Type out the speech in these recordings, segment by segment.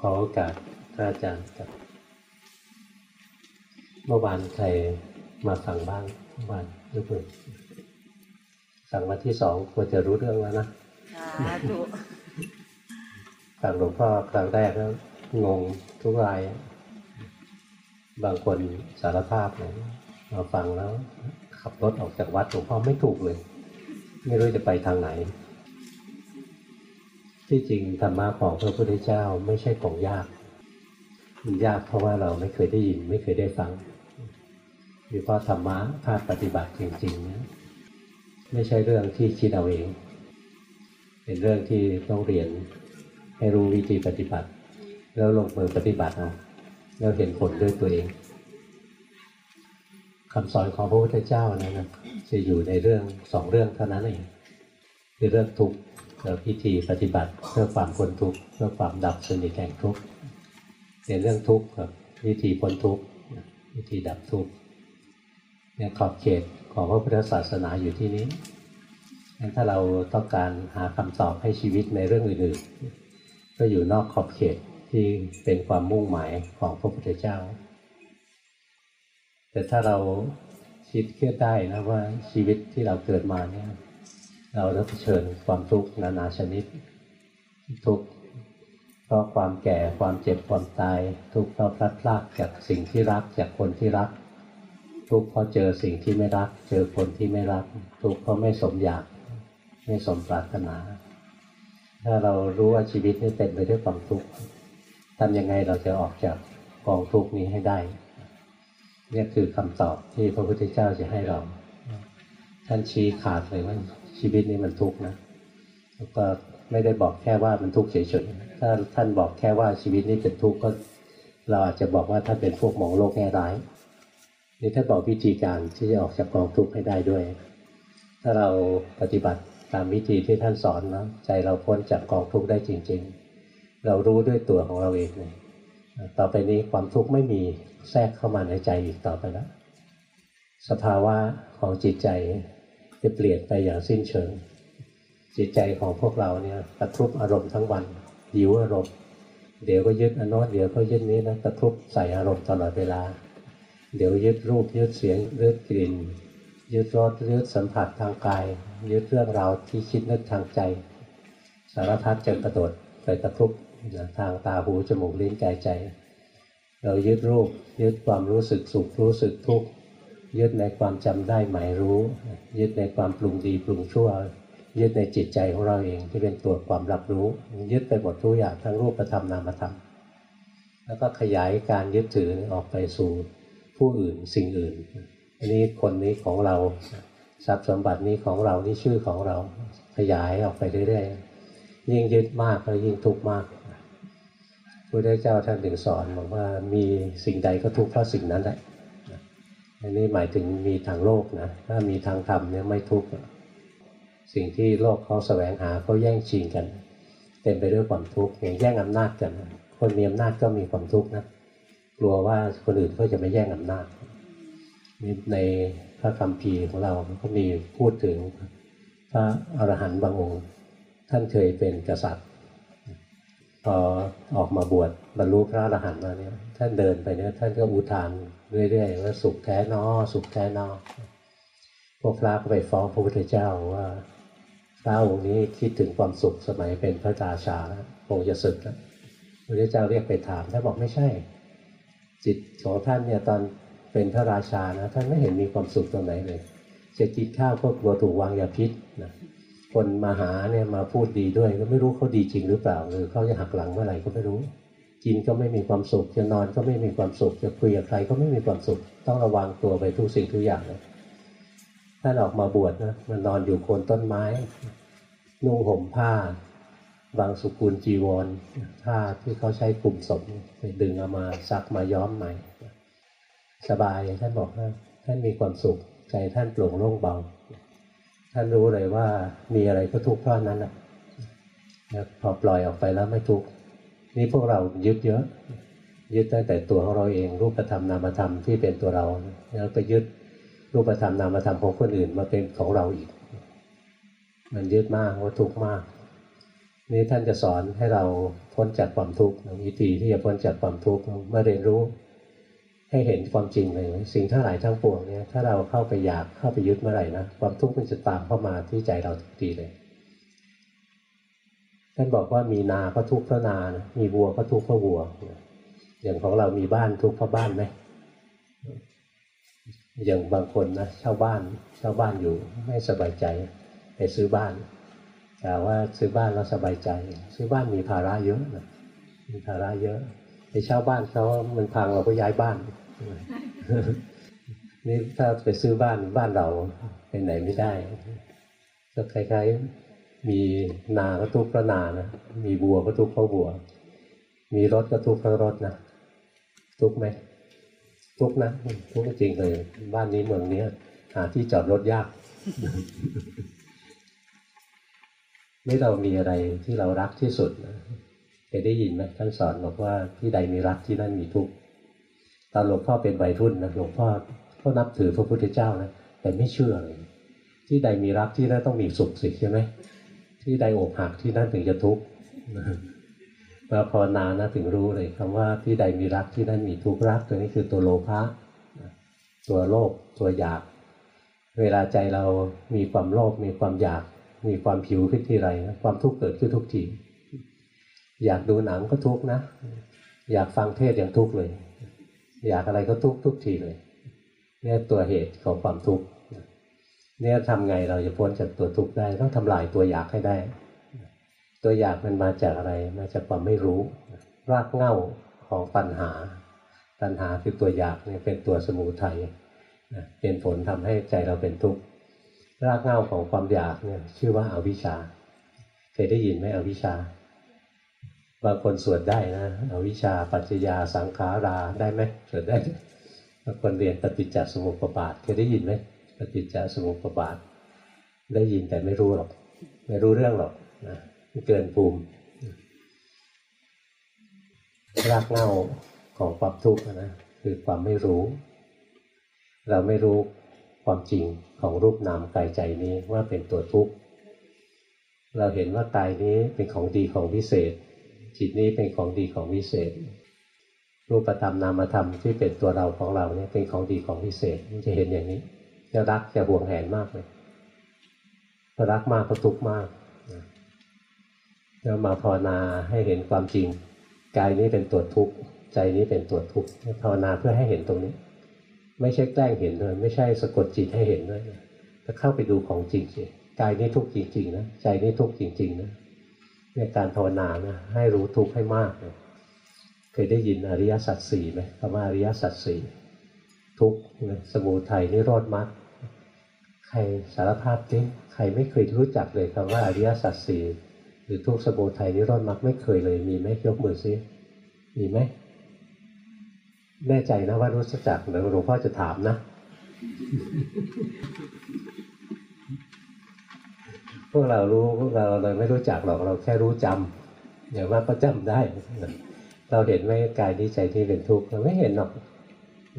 ขอโอกาสพระอาจารย์ครับเมื่อวานใครมาฟังบ้างเมื่อวานยกมือฟังวันที่สองควรจะรู้เรื่องแล้วนะสาธุฟังหลวงพ่อครั้งแรกแล้วงงทุกราย บางคนสารภาพเลยมาฟังแล้ว ขับรถออกจากวัดหลวงพ่อไม่ถูกเลย ไม่รู้จะไปทางไหน ที่จริงธรรมะของพระพุทธเจ้าไม่ใช่ของยากมันยากเพราะว่าเราไม่เคยได้ยินไม่เคยได้ฟังหรือเพราะธรรมะภาคปฏิบัติจริงๆนะไม่ใช่เรื่องที่คิดเอาเอง เป็นเรื่องที่ต้องเรียนให้รู้วิธีปฏิบัติ แล้วลงมือปฏิบัติเอาแล้วเห็นผลด้วยตัวเองคำสอนของพระพุทธเจ้านะนะจะอยู่ในเรื่องสองเรื่องเท่านั้นเองคือเรื่องทุกข์ พิธีปฏิบัติเพื่อความพ้นทุกข์เพื่อความดับสนิทแห่งทุกข์เป็นเรื่องทุกข์กับวิธีพ้นทุกข์วิธีดับทุกข์เนี่ยขอบเขตของพระพุทธศาสนาอยู่ที่นี้งั้นถ้าเราต้องการหาคำตอบให้ชีวิตในเรื่องอื่นๆ ก็อยู่นอกขอบเขตที่เป็นความมุ่งหมายของพระพุทธเจ้า แต่ถ้าเราคิดเครียดได้นะว่าชีวิตที่เราเกิดมาเนี่ย เราต้องเผชิญความทุกข์นานาชนิด ทุกข์เพราะความแก่ความเจ็บความตาย ทุกข์เพราะพลัดพรากจากสิ่งที่รักจากคนที่รัก ทุกข์เพราะเจอสิ่งที่ไม่รัก เจอคนที่ไม่รัก ทุกข์เพราะไม่สมอยากไม่สมปรารถนา ถ้าเรารู้ว่าชีวิตนี้เต็มไปด้วยความทุกข์ทำยังไงเราจะออกจากกองทุกข์นี้ให้ได้เนี่ยคือคำตอบที่พระพุทธเจ้าจะให้เรา ท่านชี้ขาดเลยว่า ชีวิตนี้มันทุกข์นะแล้วก็ไม่ได้บอกแค่ว่ามันทุกข์เฉยๆถ้าท่านบอกแค่ว่าชีวิตนี้เป็นทุกข์ก็เราอาจจะบอกว่าท่านเป็นพวกมองโลกแง่ร้ายนี่ท่านบอกวิธีการที่จะออกจากกองทุกข์ให้ได้ด้วย ถ้าเราปฏิบัติตามวิธีที่ท่านสอนนะใจเราพ้นจากกองทุกข์ได้จริง ๆ เรารู้ด้วยตัวของเราเองเลยต่อไปนี้ความทุกข์ไม่มีแทรกเข้ามาในใจอีกต่อไปแล้วสภาวะของจิตใจ จะเปลี่ยนไปอย่างสิ้นเชิง จิตใจของพวกเราเนี่ยกระทบอารมณ์ทั้งวันหิวอารมณ์ เดี๋ยวก็ยึดอนโนนเดี๋ยวก็ยึดนี้นะกระทบใส่อารมณ์ตลอดเวลา เดี๋ยวยึดรูปยึดเสียงยึดกลิ่น ยึดรสยึดสัมผัสทางกาย ยึดเรื่องราวที่คิดนึกทางใจ สารพัดจะกระโดดไปกระทบทางตาหูจมูกลิ้นกายใจ เรายึดรูปยึดความรู้สึกสุขรู้สึกทุกข์ ยึดในความจำได้หมายรู้ ยึดในความปรุงดีปรุงชั่ว ยึดในจิตใจของเราเองที่เป็นตัวความรับรู้ ยึดไปหมดทุกอย่างทั้งรูปธรรมนามธรรม แล้วก็ขยายการยึดถือออกไปสู่ผู้อื่นสิ่งอื่น อันนี้คนนี้ของเราทรัพย์สมบัตินี้ของเรานี่ชื่อของเราขยายออกไปเรื่อยๆยิ่งยึดมากก็ยิ่งทุกข์มากพระพุทธเจ้าท่านถึงสอนบอกว่ามีสิ่งใดก็ทุกข์เพราะสิ่งนั้นแหละ อันนี้หมายถึงมีทางโลกนะ ถ้ามีทางธรรมเนี่ยไม่ทุกข์สิ่งที่โลกเขาแสวงหาเขาแย่งชิงกัน เต็มไปด้วยความทุกข์อย่างแย่งอำนาจกัน คนมีอำนาจก็มีความทุกข์นะกลัวว่าคนอื่นก็จะไม่แย่งอำนาจในพระคัมภีร์ของเราก็มีพูดถึงพระอรหันต์บางองค์ ท่านเคยเป็นกษัตริย์พอออกมาบวชบรรลุพระอรหันต์มาเนี่ยท่านเดินไปเนี่ยท่านก็อุทาน เรื่อยๆว่าสุขแท้นอสุขแท้นอพวกพระก็ไปฟ้องพระพุทธเจ้าว่าพระองค์นี้คิดถึงความสุขสมัยเป็นพระราชาแล้วคงจะสึกแล้วพระพุทธเจ้าเรียกไปถามท่านบอกไม่ใช่ จิตของท่านเนี่ยตอนเป็นพระราชานะท่านไม่เห็นมีความสุขตรงไหนเลยจะกินข้าวก็กลัวถูกวางยาพิษนะคนมาหาเนี่ยมาพูดดีด้วย ก็ไม่รู้เขาดีจริงหรือเปล่าหรือเขาจะหักหลังเมื่อไหร่ก็ไม่รู้ กินก็ไม่มีความสุข จะนอนก็ไม่มีความสุข จะคุยกับใครก็ไม่มีความสุข ต้องระวังตัวไปทุกสิ่งทุกอย่างเลยท่านออกมาบวชนะมันนอนอยู่โคนต้นไม้ นุ่งห่มผ้าบางสุกุลจีวรผ้าที่เขาใช้กลุ่มศพไปดึงเอามาซักมาย้อมใหม่ สบายท่านบอกว่าท่านมีความสุข ใจท่านโปร่งโล่งเบา ท่านรู้เลยว่ามีอะไรก็ทุกข์เพราะนั้นแหละพอปล่อยออกไปแล้วไม่ทุกข์ นี่พวกเรายึดเยอะ ยึดตั้งแต่ตัวของเราเองรูปธรรมนามธรรมที่เป็นตัวเราแล้วก็ยึดรูปธรรมนามธรรมของคนอื่นมาเป็นของเราอีก มันยึดมากว่าทุกข์มาก นี่ท่านจะสอนให้เราพ้นจากความทุกข์วิธีที่จะพ้นจากความทุกข์เมื่อเรียนรู้ ให้เห็นความจริงเลย สิ่งทั้งหลายทั้งปวงเนี่ยถ้าเราเข้าไปอยากเข้าไปยึดเมื่อไหร่นะความทุกข์มันจะตามเข้ามาที่ใจเราทุกทีเลย ท่านบอกว่ามีนาก็ทุกข์เพราะนานะมีวัวก็ทุกข์เพราะวัว อย่างของเรามีบ้านทุกข์เพราะบ้านไหมอย่างบางคนนะเช่าบ้านเช่าบ้านอยู่ไม่สบายใจไปซื้อบ้านแต่ว่าซื้อบ้านแล้วสบายใจ ซื้อบ้านมีภาระเยอะนะมีภาระเยอะไปเช่าบ้านเขามันพังเราก็ย้ายบ้านนี่ถ้าไปซื้อบ้านบ้านเราไปไหนไม่ได้ก็คล้ายๆ มีนาก็ทุกข์เพราะนานะ มีบัวก็ทุกข์เพราะบัว มีรถก็ทุกข์เพราะรถนะ ทุกข์ไหม ทุกข์นะ ทุกข์จริงเลย บ้านนี้เมืองนี้หาที่จอดรถยากไม่เรามีอะไรที่เรารักที่สุดนะเคยได้ยินไหมท่านสอนบอกว่าที่ใดมีรักที่นั่นมีทุกข์ตอนหลวงพ่อเป็นวัยรุ่นนะหลวงพ่อก็นับถือพระพุทธเจ้านะแต่ไม่เชื่อเลยที่ใดมีรักที่นั่นต้องมีสุขสิใช่ไหม ที่ใดอกหักที่นั่นถึงจะทุกข์มาภาวนานะถึงรู้เลยคำว่าที่ใดมีรักที่นั่นมีทุกข์รักตัวนี้คือตัวโลภะตัวโลภตัวอยาก เวลาใจเรามีความโลภมีความอยาก มีความผิวขึ้นที่ไรนะความทุกข์เกิดขึ้นทุกทีอยากดูหนังก็ทุกข์นะ อยากฟังเทศอย่างทุกข์เลย อยากอะไรก็ทุกข์ทุกทีเลยเนี่ยตัวเหตุของความทุกข์ เนี่ยทำไงเราจะพ้นจากตัวทุกข์ได้ต้องทำลายตัวอยากให้ได้ ตัวอยากมันมาจากอะไรมาจากความไม่รู้ รากเหง้าของปัญหาปัญหาคือตัวอยากเนี่ยเป็นตัวสมุทัยเป็นผลทำให้ใจเราเป็นทุกข์รากเหง้าของความอยากเนี่ยชื่อว่าอาวิชชาเคยได้ยินไหมอวิชชาบางคนสวดได้นะอวิชชาปัจจยาสังขาราได้ไหมสวดได้บางคนเรียนปฏิจจสมุปบาทเคยได้ยินไหม ปฏิจจสมุปบาท ได้ยินแต่ไม่รู้หรอก ไม่รู้เรื่องหรอกนะเกินภูมิรากเหง้าของความทุกข์นะคือความไม่รู้ เราไม่รู้ความจริงของรูปนามกายใจนี้ว่าเป็นตัวทุกข์เราเห็นว่ากายนี้เป็นของดีของวิเศษ จิตนี้เป็นของดีของวิเศษ รูปธรรมนามธรรมที่เป็นตัวเราของเราเนี่ยเป็นของดีของวิเศษมันจะเห็นอย่างนี้ จะรักจะห่วงแหนมากเลยพอรักมากก็ทุกข์มากแล้วมาภาวนาให้เห็นความจริงกายนี้เป็นตัวทุกข์ใจนี้เป็นตัวทุกข์ภาวนาเพื่อให้เห็นตรงนี้ ไม่ใช่แกล้งเห็นเลยไม่ใช่สะกดจิตให้เห็นด้วยจะเข้าไปดูของจริงสิกายนี้ทุกข์จริงๆนะใจนี้ทุกข์จริงๆนะในการภาวนานะให้รู้ทุกข์ให้มากเลยเคยได้ยินอริยสัจสี่ไหมคำว่าอริยสัจสี่ ทุกข์สมุทัยนิโรธมรรคใครสารภาพดิใครไม่เคยรู้จักเลยคำว่าอริยสัจสี่หรือทุกข์สมุทัยนิโรธมรรคไม่เคยเลยมีไหมยกมือซิมีไหมแน่ใจนะว่ารู้จักเดี๋ยวหลวงพ่อจะถามนะ พวกเรารู้พวกเราเลยไม่รู้จักหรอกเราแค่รู้จำอย่างว่าก็จำได้ เราเห็นไหมกายนี้ใจที่เป็นทุกข์เราไม่เห็นหรอก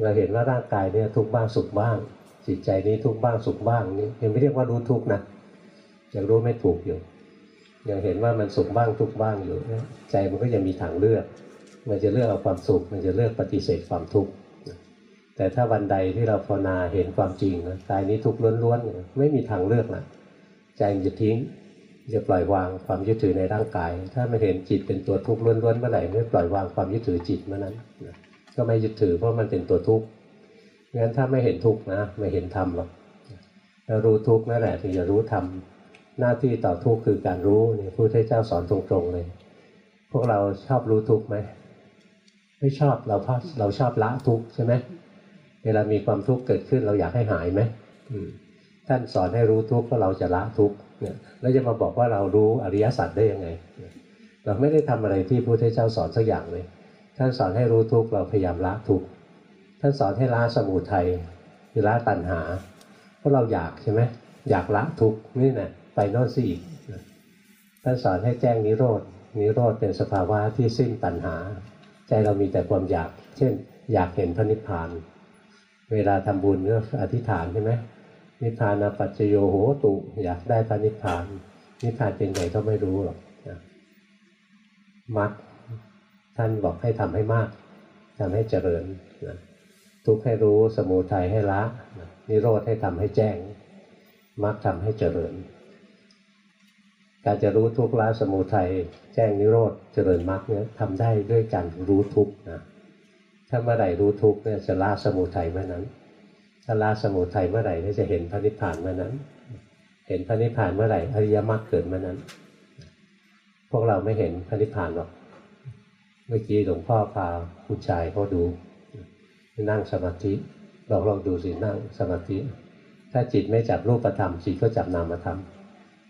เราเห็นว่าร่างกายเนี่ยทุกบ้างสุขบ้าง จิตใจนี้ทุกบ้างสุขบ้างนี่ยังไม่เรียกว่ารู้ทุกนะยังรู้ไม่ถูกอยู่ยังเห็นว่ามันสุขบ้างทุกบ้างอยู่ใจมันก็ยังมีทางเลือก มันจะเลือกเอาความสุข มันจะเลือกปฏิเสธความทุกข์แต่ถ้าวันใดที่เราภาวนาเห็นความจริงนะกายนี้ทุกข์ล้วนๆไม่มีทางเลือกนะใจมันจะทิ้งจะปล่อยวางความยึดถือในร่างกาย ถ้าไม่เห็นจิตเป็นตัวทุกข์ล้วนๆเมื่อไหร่ไม่ปล่อยวางความยึดถือจิตเมื่อนั้น ก็ไม่ยึดถือเพราะมันเป็นตัวทุกข์งั้นถ้าไม่เห็นทุกข์นะไม่เห็นธรรมหรอกรารู้ทุกข์นั่นแหละถึงจะรู้ธรรมหน้าที่ต่อทุกข์คือการรู้นี่พระพุทธเจ้าสอนตรงๆเลย พวกเราชอบรู้ทุกข์ไหมไม่ชอบเราพเราชอบละทุกข์ใช่ไหมเวลามีความทุกข์เกิดขึ้นเราอยากให้หายไหมท่านสอนให้รู้ทุกข์ก็เราจะละทุกข์เนี่ยแล้วจะมาบอกว่าเรารู้อริยสัจได้ยังไง เราไม่ได้ทำอะไรที่พระพุทธเจ้าสอนสักอย่างเลย ท่านสอนให้รู้ทุกข์เราพยายามละทุกข์ท่านสอนให้ละสมุทัยคือละตัณหาเพราะเราอยากใช่ไหมอยากละทุกข์นี่แหละไปโน่นสิอีกท่านสอนให้แจ้งนิโรดนิโรธเป็นสภาวะที่สิ้นตัณหา ใจเรามีแต่ความอยาก เช่น อยากเห็นพระนิพพาน เวลาทำบุญก็อธิษฐานใช่ไหมนิพพานาปัจจโยโหตุอยากได้พระนิพพาน นิพพานเป็นไงก็ไม่รู้หรอกมรรค ท่านบอกให้ทำให้มากทำให้เจริญนะทุกข์ให้รู้สมุทัยให้ละนิโรธให้ทำให้แจ้งมรรคทำให้เจริญ การจะรู้ทุกข์ละสมุทัยแจ้งนิโรธเจริญมรรคเนี่ยทำได้ด้วยการรู้ทุกข์นะถ้าเมื่อไหร่รู้ทุกข์เนี่ยจะละสมุทัยเมื่อนั้น ถ้าละสมุทัยเมื่อไหร่ก็จะเห็นพระนิพพานเมื่อนั้น เห็นพระนิพพานเมื่อไหร่อริยมรรคเกิดเมื่อนั้น พวกเราไม่เห็นพระนิพพานหรอก เมื่อกี้หลวงพ่อพาผู้ชายเขาดู นั่งสมาธิลองลองดูสินั่งสมาธิ ถ้าจิตไม่จับรูปธรรมจิตก็จับนามธรรม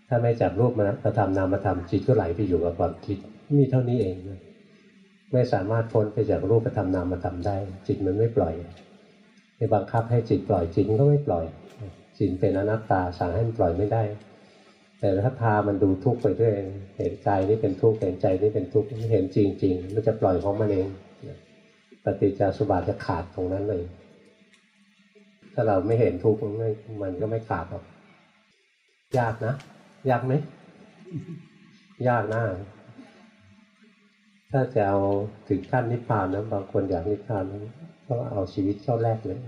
ถ้าไม่จับรูปธรรมนามธรรมจิตก็ไหลไปอยู่กับความคิดมีเท่านี้เองไม่สามารถพ้นไปจากรูปธรรมนามธรรมได้ จิตมันไม่ปล่อยไปบังคับให้จิตปล่อยจิตก็ไม่ปล่อยจิตเป็นอนัตตาสั่งให้มันปล่อยไม่ได้ แต่ถ้าพามันดูทุกข์ไปด้วยเห็นกายนี้เป็นทุกข์เห็นใจนี้เป็นทุกข์เห็นจริง ๆ มันจะปล่อยของมันเองปฏิจจสุบาทจะขาดตรงนั้นเลย ถ้าเราไม่เห็นทุกข์มันก็ไม่ขาดหรอกยากนะ ยากไหมยากนะถ้าจะเอาถึงขั้นนิพพานนะบางคนอยากนิพพานก็เอาชีวิตเข้าแรกเลย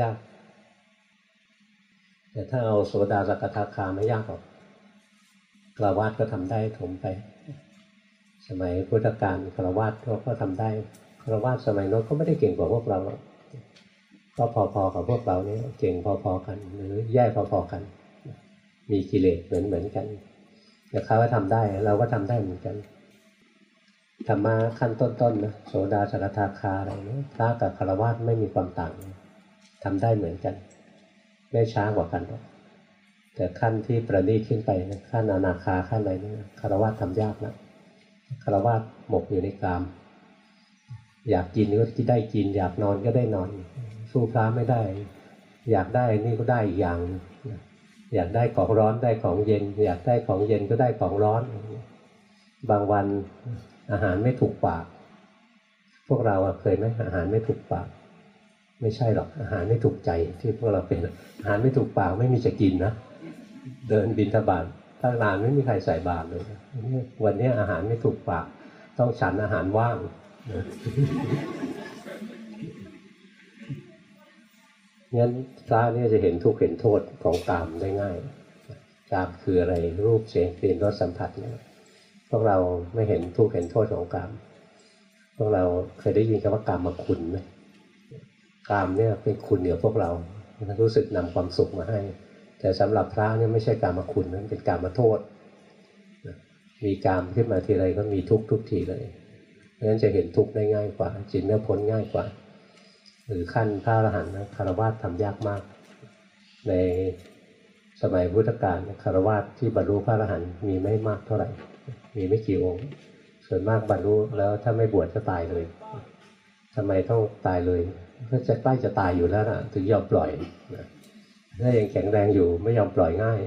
ยาก แต่ถ้าเอาโสดาสกทาคาไม่ยากหรอก ระวาดก็ทำได้ถมไป สมัยพุทธกาลกระวาดเขาก็ทำได้คาวะสสมัยโน้นก็ไม่ได้เก่งกว่าพวกเราก็พอๆกับพวกเราเนี่ยเก่งพอๆกัน หรือแย่พอๆกัน มีกิเลสเหมือนเหมือนกันแต่เขาก็ทำได้เราก็ทำได้เหมือนกันธรรมะขั้นต้นๆนะโสดาสกทาคาอะไรเนี่ยพระกับคารวะไม่มีความต่างทำได้เหมือนกัน ไม่ช้ากว่ากันหรอก แต่ขั้นที่ประณีตขึ้นไปขั้นอนาคาขั้นอะไรนี่คารวะทำยากนะคารวะหมกอยู่ในกาม อยากกินก็ได้กิน อยากนอนก็ได้นอน สู้พระไม่ได้ อยากได้นี่ก็ได้อีกอย่าง อยากได้ของร้อนได้ของเย็น อยากได้ของเย็นก็ได้ของร้อน บางวันอาหารไม่ถูกปาก พวกเราเคยไหมอาหารไม่ถูกปากไม่ใช่หรอกอาหารไม่ถูกใจที่พวกเราเป็นอาหารไม่ถูกปากไม่มีจะกินนะ เดินบินทบาทตั้งนานไม่มีใครใส่บาตรเลยวันนี้อาหารไม่ถูกปาก ต้องฉันอาหารว่างงั้นพระนี่ยจะเห็นทุกข์เห็นโทษของกามได้ง่ายกามคืออะไรรูปเสียงกลิ่นรสสัมผัสเนี่ยพวกเราไม่เห็นทุกข์เห็นโทษของกามพวกเราเคยได้ยินคำว่ากามมาคุณไหมกามเนี่ยเป็นคุณเหนือพวกเรารู้สึกนำความสุขมาให้ แต่สำหรับพระเนี่ยไม่ใช่กามมาคุณนั้นเป็นกามมาโทษ มีกามขึ้นมาทีไรก็มีทุกทุกทีเลยราะฉะนั้นจะเห็นทุกได้ง่ายกว่า จิตเนื้อพ้นง่ายกว่า หรือขั้นพระอรหันต์นะคารวะทำยากมาก ในสมัยพุทธกาลคารวะที่บรรลุพระอรหันต์มีไม่มากเท่าไหร่ มีไม่กี่องค์ ส่วนมากบรรลุแล้วถ้าไม่บวชจะตายเลยทำไมต้องตายเลยก็จะใกล้จะตายอยู่แล้วนะถึงยอมปล่อยนะ ถ้ายังแข็งแรงอยู่ไม่ยอมปล่อยง่าย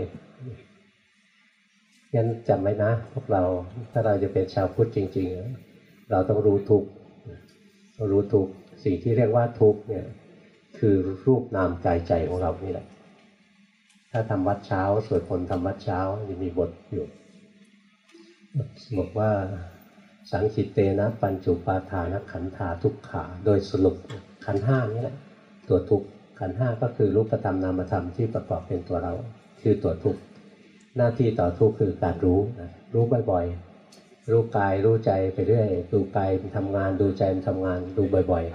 งั้นจำไว้นะ พวกเราถ้าเราจะเป็นชาวพุทธจริง ๆ เราต้องรู้ทุกรู้ทุกสิ่งที่เรียกว่าทุกเนี่ยคือรูปนามกายใจของเรานี่แหละ ถ้าทำวัดเช้าสวดมนต์ทำวัดเช้าจะมีบทอยู่บอกว่าสังคิตเตนะปัญจุปาทานขันธาทุกขา โดยสรุปขันห้านี่แหละตัวทุกขัันห้าก็คือรูปธรรมนามธรรมที่ประกอบเป็นตัวเรา คือตัวทุกหน้าที่ต่อทุกคือการรู้รู้บ่อยๆ รู้กายรู้ใจไปเรื่อยดูกายมันทำงานดูใจมันทำงานดูบ่อย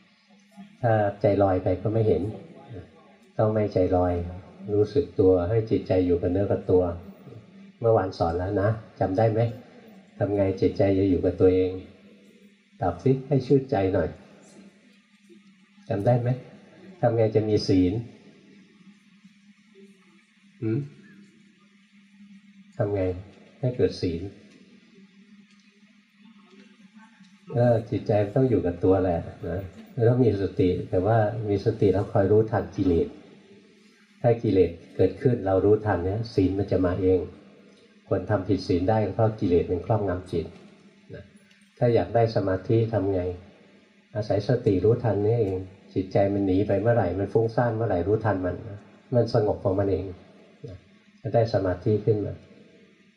ๆ ถ้าใจลอยไปก็ไม่เห็น ต้องไม่ใจลอย รู้สึกตัวให้จิตใจอยู่กับเนื้อกับตัว เมื่อวานสอนแล้วนะจำได้ไหมทำไงจิตใจจะอยู่กับตัวเองตอบซิให้ชื่นใจหน่อยจำได้ไหม ทำไงจะมีศีลทำไงให้เกิดศีลก็จิตใจต้องอยู่กับตัวแหละนะต้องมีสติ แต่ว่ามีสติแล้วคอยรู้ทันกิเลส ถ้ากิเลสเกิดขึ้นเรารู้ทันเนี่ยศีลมันจะมาเองคนทำผิดศีลได้เพราะกิเลสเป็นครอบงำจิตนะถ้าอยากได้สมาธิทำไง อาศัยสติรู้ทันนี่เอง จิตใจมันหนีไปเมื่อไหร่ มันฟุ้งซ่านเมื่อไหร่รู้ทันมัน มันสงบของมันเองจะได้สมาธิขึ้นมา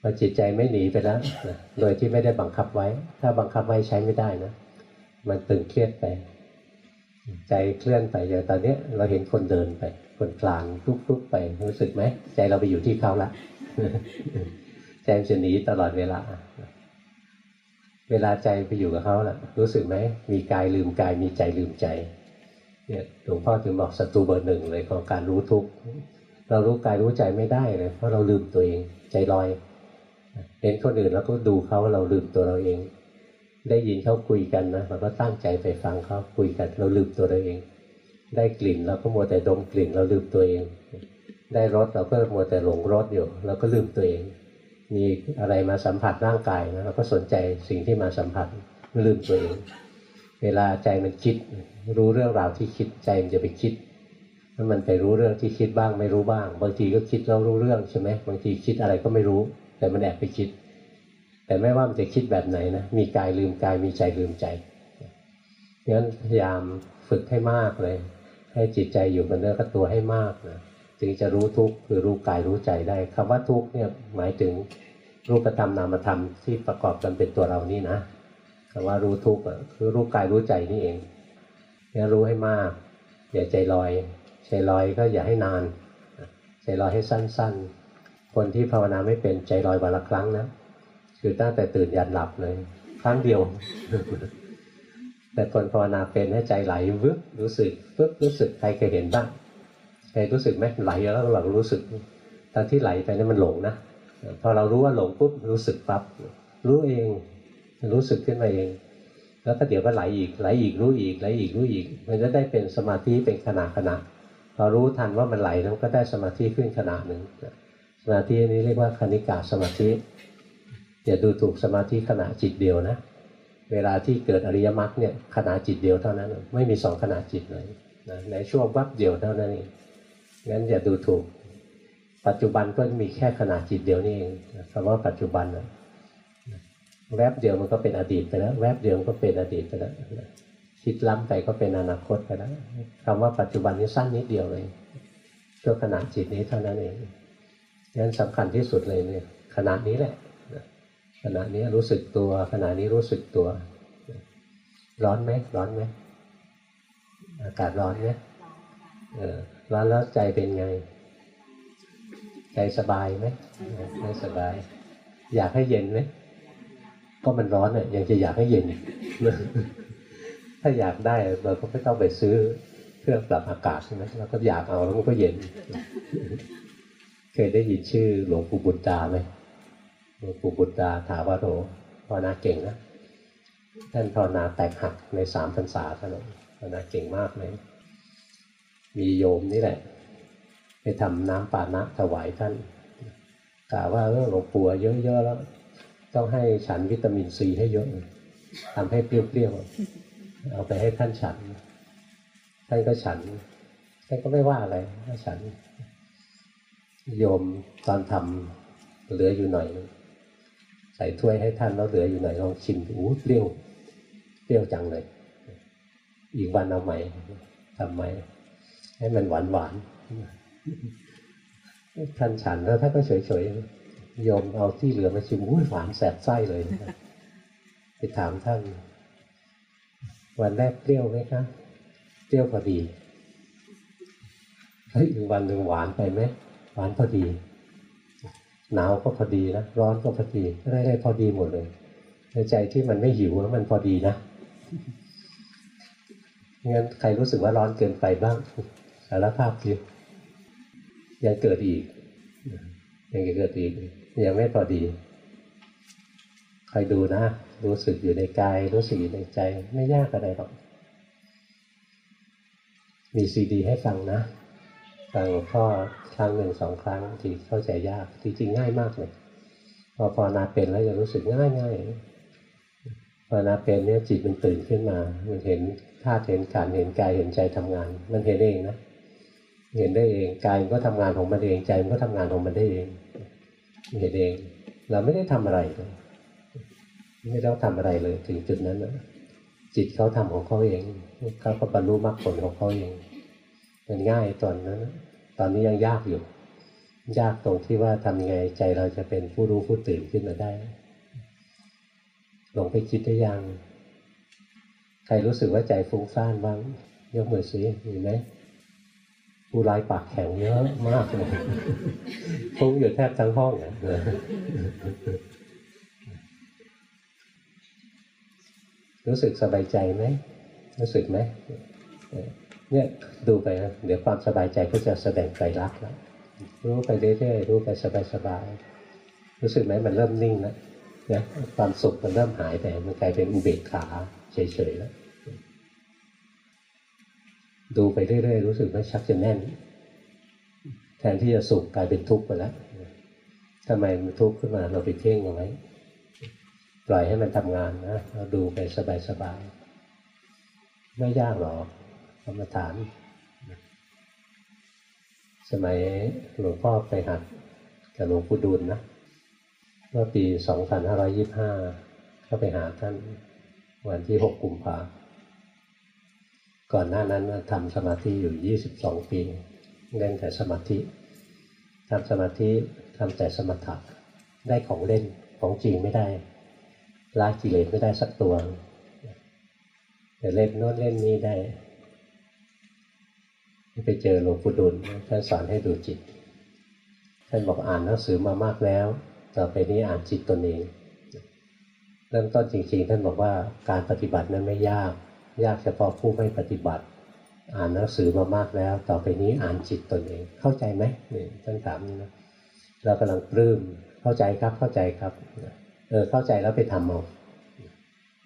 พอจิตใจไม่หนีไปแล้วโดยที่ไม่ได้บังคับไว้ ถ้าบังคับไว้ใช้ไม่ได้นะ มันตึงเครียดไป ใจเคลื่อนไปอย่างตอนเนี้ยเราเห็นคนเดินไป คนกลางลุกๆไปรู้สึกไหมใจเราไปอยู่ที่เขาละใจมันจะหนีตลอดเวลา เวลาใจไปอยู่กับเขาล่ะ รู้สึกไหมมีกายลืมกายมีใจลืมใจ เนี่ยหลวงพ่อถึงบอกศัตรูเบอร์หนึ่งเลยของการรู้ทุกข์เรารู้กายรู้ใจไม่ได้เลย เพราะเราลืมตัวเองใจลอยเห็นคนอื่นแล้วก็ดูเขาเราลืมตัวเราเอง ได้ยินเขาคุยกันนะเราก็ตั้งใจไปฟังเขาคุยกัน เราลืมตัวเราเอง ได้กลิ่นเราก็มัวแต่ดมกลิ่นเราลืมตัวเอง ได้รสเราก็มัวแต่หลงรสอยู่เราก็ลืมตัวเอง มีอะไรมาสัมผัสร่างกายนะเราก็สนใจสิ่งที่มาสัมผัสลืมตัวเอง เวลาใจมันคิด รู้เรื่องราวที่คิดใจมันจะไปคิดแล้วมันไปรู้เรื่องที่คิดบ้างไม่รู้บ้าง บางทีก็คิดแล้วรู้เรื่องใช่ไหมบางทีคิดอะไรก็ไม่รู้ แต่มันแอบไปคิด แต่ไม่ว่ามันจะคิดแบบไหนนะมีกายลืมกายมีใจลืมใจงั้นพยายามฝึกให้มากเลย ให้จิตใจอยู่กับเนื้อกับตัวให้มากนะจึงจะรู้ทุกข์คือรู้กายรู้ใจได้คำว่าทุกข์เนี่ยหมายถึงรูปธรรมนามธรรมที่ประกอบกันเป็นตัวเรานี่นะ คำว่ารู้ทุกข์คือรู้กายรู้ใจนี่เองเนี่ยรู้ให้มาก อย่าใจลอย ใจลอยก็อย่าให้นาน ใจลอยให้สั้น ๆ คนที่ภาวนาไม่เป็นใจลอยวันละครั้งนะคือตั้งแต่ตื่นยันหลับเลยครั้งเดียว แต่คนภาวนาเป็นให้ใจไหลวึบรู้สึกวึบรู้สึกใครเคยเห็นบ้างใครรู้สึกไหมไหลแล้วเรารู้สึกตอนที่ไหลไปนี่มันหลงนะพอเรารู้ว่าหลงปุ๊บรู้สึกปั๊บรู้เอง รู้สึกขึ้นมาเอง แล้วก็เดี๋ยวก็ไหลอีกไหลอีกรู้อีกไหลอีกรู้อีก มันจะได้เป็นสมาธิเป็นขณะขณะพอรู้ทันว่ามันไหลแล้วก็ได้สมาธิขึ้นขณะหนึ่งสมาธินี้เรียกว่าคณิกาสมาธิอย่าดูถูกสมาธิขณะจิตเดียวนะ เวลาที่เกิดอริยมรรคเนี่ยขณะจิตเดียวเท่านั้น ไม่มีสองขณะจิตเลยนะในช่วงวับเดียวเท่านั้นเองงั้นอย่าดูถูก ปัจจุบันก็มีแค่ขณะจิตเดียวนี่เองคำว่าปัจจุบันนะ แวบเดียวมันก็เป็นอดีตไปแล้ว แวบเดียวก็เป็นอดีตไปแล้วคิดล้ำไปก็เป็นอนาคตไปแล้วคำว่าปัจจุบันนี้สั้นนิดเดียวเลยชั่วขณะจิตนี้เท่านั้นเองงั้นสำคัญที่สุดเลยเนี่ยขณะนี้แหละขณะนี้รู้สึกตัวขณะนี้รู้สึกตัว ร้อนไหมร้อนไหมอากาศร้อนไหมเออร้อนแล้วใจเป็นไง ใจสบายไหมไม่สบาย อยากให้เย็นไหม ก็มันร้อนเนี่ยยังจะอยากให้เย็น ถ้าอยากได้เราก็ไม่ต้องไปซื้อเครื่องปรับอากาศใช่ไหมเราก็อยากเอาแล้วมันก็เย็น เคยได้ยินชื่อหลวงปู่บุตตาไหมหลวงปู่บุตตาถาวโรภาวนาเก่งนะท่านภาวนาแตกหักในสามพรรษาท่านภาวนาเก่งมากเลยมีโยมนี่แหละ ไปทำน้ำปานะถวายท่านกล่าวว่าหลวงปู่เยอะๆแล้ว ต้องให้ฉันวิตามินซีให้เยอะทำให้เปรี้ยวๆเอาไปให้ท่านฉัน ท่านก็ฉันท่านก็ไม่ว่าอะไรก็ฉันโยมตอนทำเหลืออยู่หน่อย ใส่ถ้วยให้ท่านแล้วเหลืออยู่หน่อยลองชิมอู้เปรี้ยวเปรี้ยวจังเลย อีกวันเอาใหม่ทำใหม่ให้มันหวานหวานท่านฉันแล้วท่านก็เฉยเฉย โยมเอาที่เหลือมาชิมอุ้ยหวานแสบไส้เลยไปถามท่าน วันแรกเปรี้ยวไหมคะเปรี้ยวพอดีเฮ้ยอีกวันหนึ่งหวานไปไหมหวานพอดี หนาวก็พอดีนะร้อนก็พอดีอะไรได้พอดีหมดเลยในใจที่มันไม่หิวมันพอดีนะงั้นใครรู้สึกว่าร้อนเกินไปบ้างสารภาพดิยังเกิดอีกยังเกิดอีก ยังไม่พอดีคอยดูนะ รู้สึกอยู่ในกาย รู้สึกอยู่ในใจ ไม่ยากอะไรหรอก มีซีดี ให้ฟังนะ ฟังหลวงพ่อครั้งหนึ่งสองครั้งที่เข้าใจยาก จริงๆง่ายมากเลย พอภาวนาเป็นแล้วจะรู้สึกง่ายง่ายภาวนาเป็นเนี่ยจิตมันตื่นขึ้นมา มันเห็นธาตุเห็นขันเห็นกายเห็นใจทำงาน มันเห็นเองนะ เห็นได้เอง กายมันก็ทำงานของมันเอง ใจมันก็ทำงานของมันได้เอง เห็นเองเราไม่ได้ทำอะไรเลยไม่ต้องทำอะไรเลย ถึงจุดนั้นนะจิตเขาทำของเขาเองเขาก็บรรลุมรรคผลของเขาเอง มันง่ายตอนนั้น ตอนนี้ยังยากอยู่ ยากตรงที่ว่าทำยังไงใจเราจะเป็นผู้รู้ผู้ตื่นขึ้นมาได้ลงไปคิดได้ยัง ใครรู้สึกว่าใจฟุ้งซ่านบ้างยกมือสิมีไหม ผู้ร้ายปากแข็งเยอะมากเลยฟุ้งอยู่แทบทั้งห้องเลยรู้สึกสบายใจไหมรู้สึกไหมเนี่ยดูไปนะเดี๋ยวความสบายใจก็จะแสดงใจรักแล้วรู้ไปเรื่อยๆรู้ไปสบายๆรู้สึกไหมมันเริ่มนิ่งแล้วนะความสุขมันเริ่มหายไปมันกลายเป็นอุเบกขาเฉยๆแล้ว ดูไปเรื่อยๆรู้สึกว่าชักจะแน่น แทนที่จะสุขกลายเป็นทุกข์ไปแล้วทำไมมันทุกข์ขึ้นมาเราไปเพ่งเอาไว้ปล่อยให้มันทำงานนะเราดูไปสบายๆไม่ยากหรอกกรรมฐาน สมัยหลวงพ่อไปหัดกับหลวงปู่ดูลนะเมื่อปี 2525 ก็ไปหาท่านวันที่ 6 กุมภา ก่อนหน้านั้นทำสมาธิอยู่ 22 ปีเล่นแต่สมาธิทำสมาธิทำแต่สมถะได้ของเล่นของจริงไม่ได้ละกิเลสไม่ได้สักตัวแต่เล่นโน้นเล่นนี้ได้ไปเจอหลวงปู่ดุลท่านสอนให้ดูจิตท่านบอกอ่านหนังสือมามากแล้ว ต่อไปนี้อ่านจิตตนเองเริ่มต้นจริงๆ ท่านบอกว่าการปฏิบัตินั้นไม่ยาก ยากเฉพาะผู้ไม่ปฏิบัติ อ่านหนังสือมามากแล้ว ต่อไปนี้อ่านจิตตนเอง เข้าใจไหมนี่ท่านถามนี่นะเรากำลังปลื้มเข้าใจครับเข้าใจครับเออเข้าใจแล้วไปทำเอา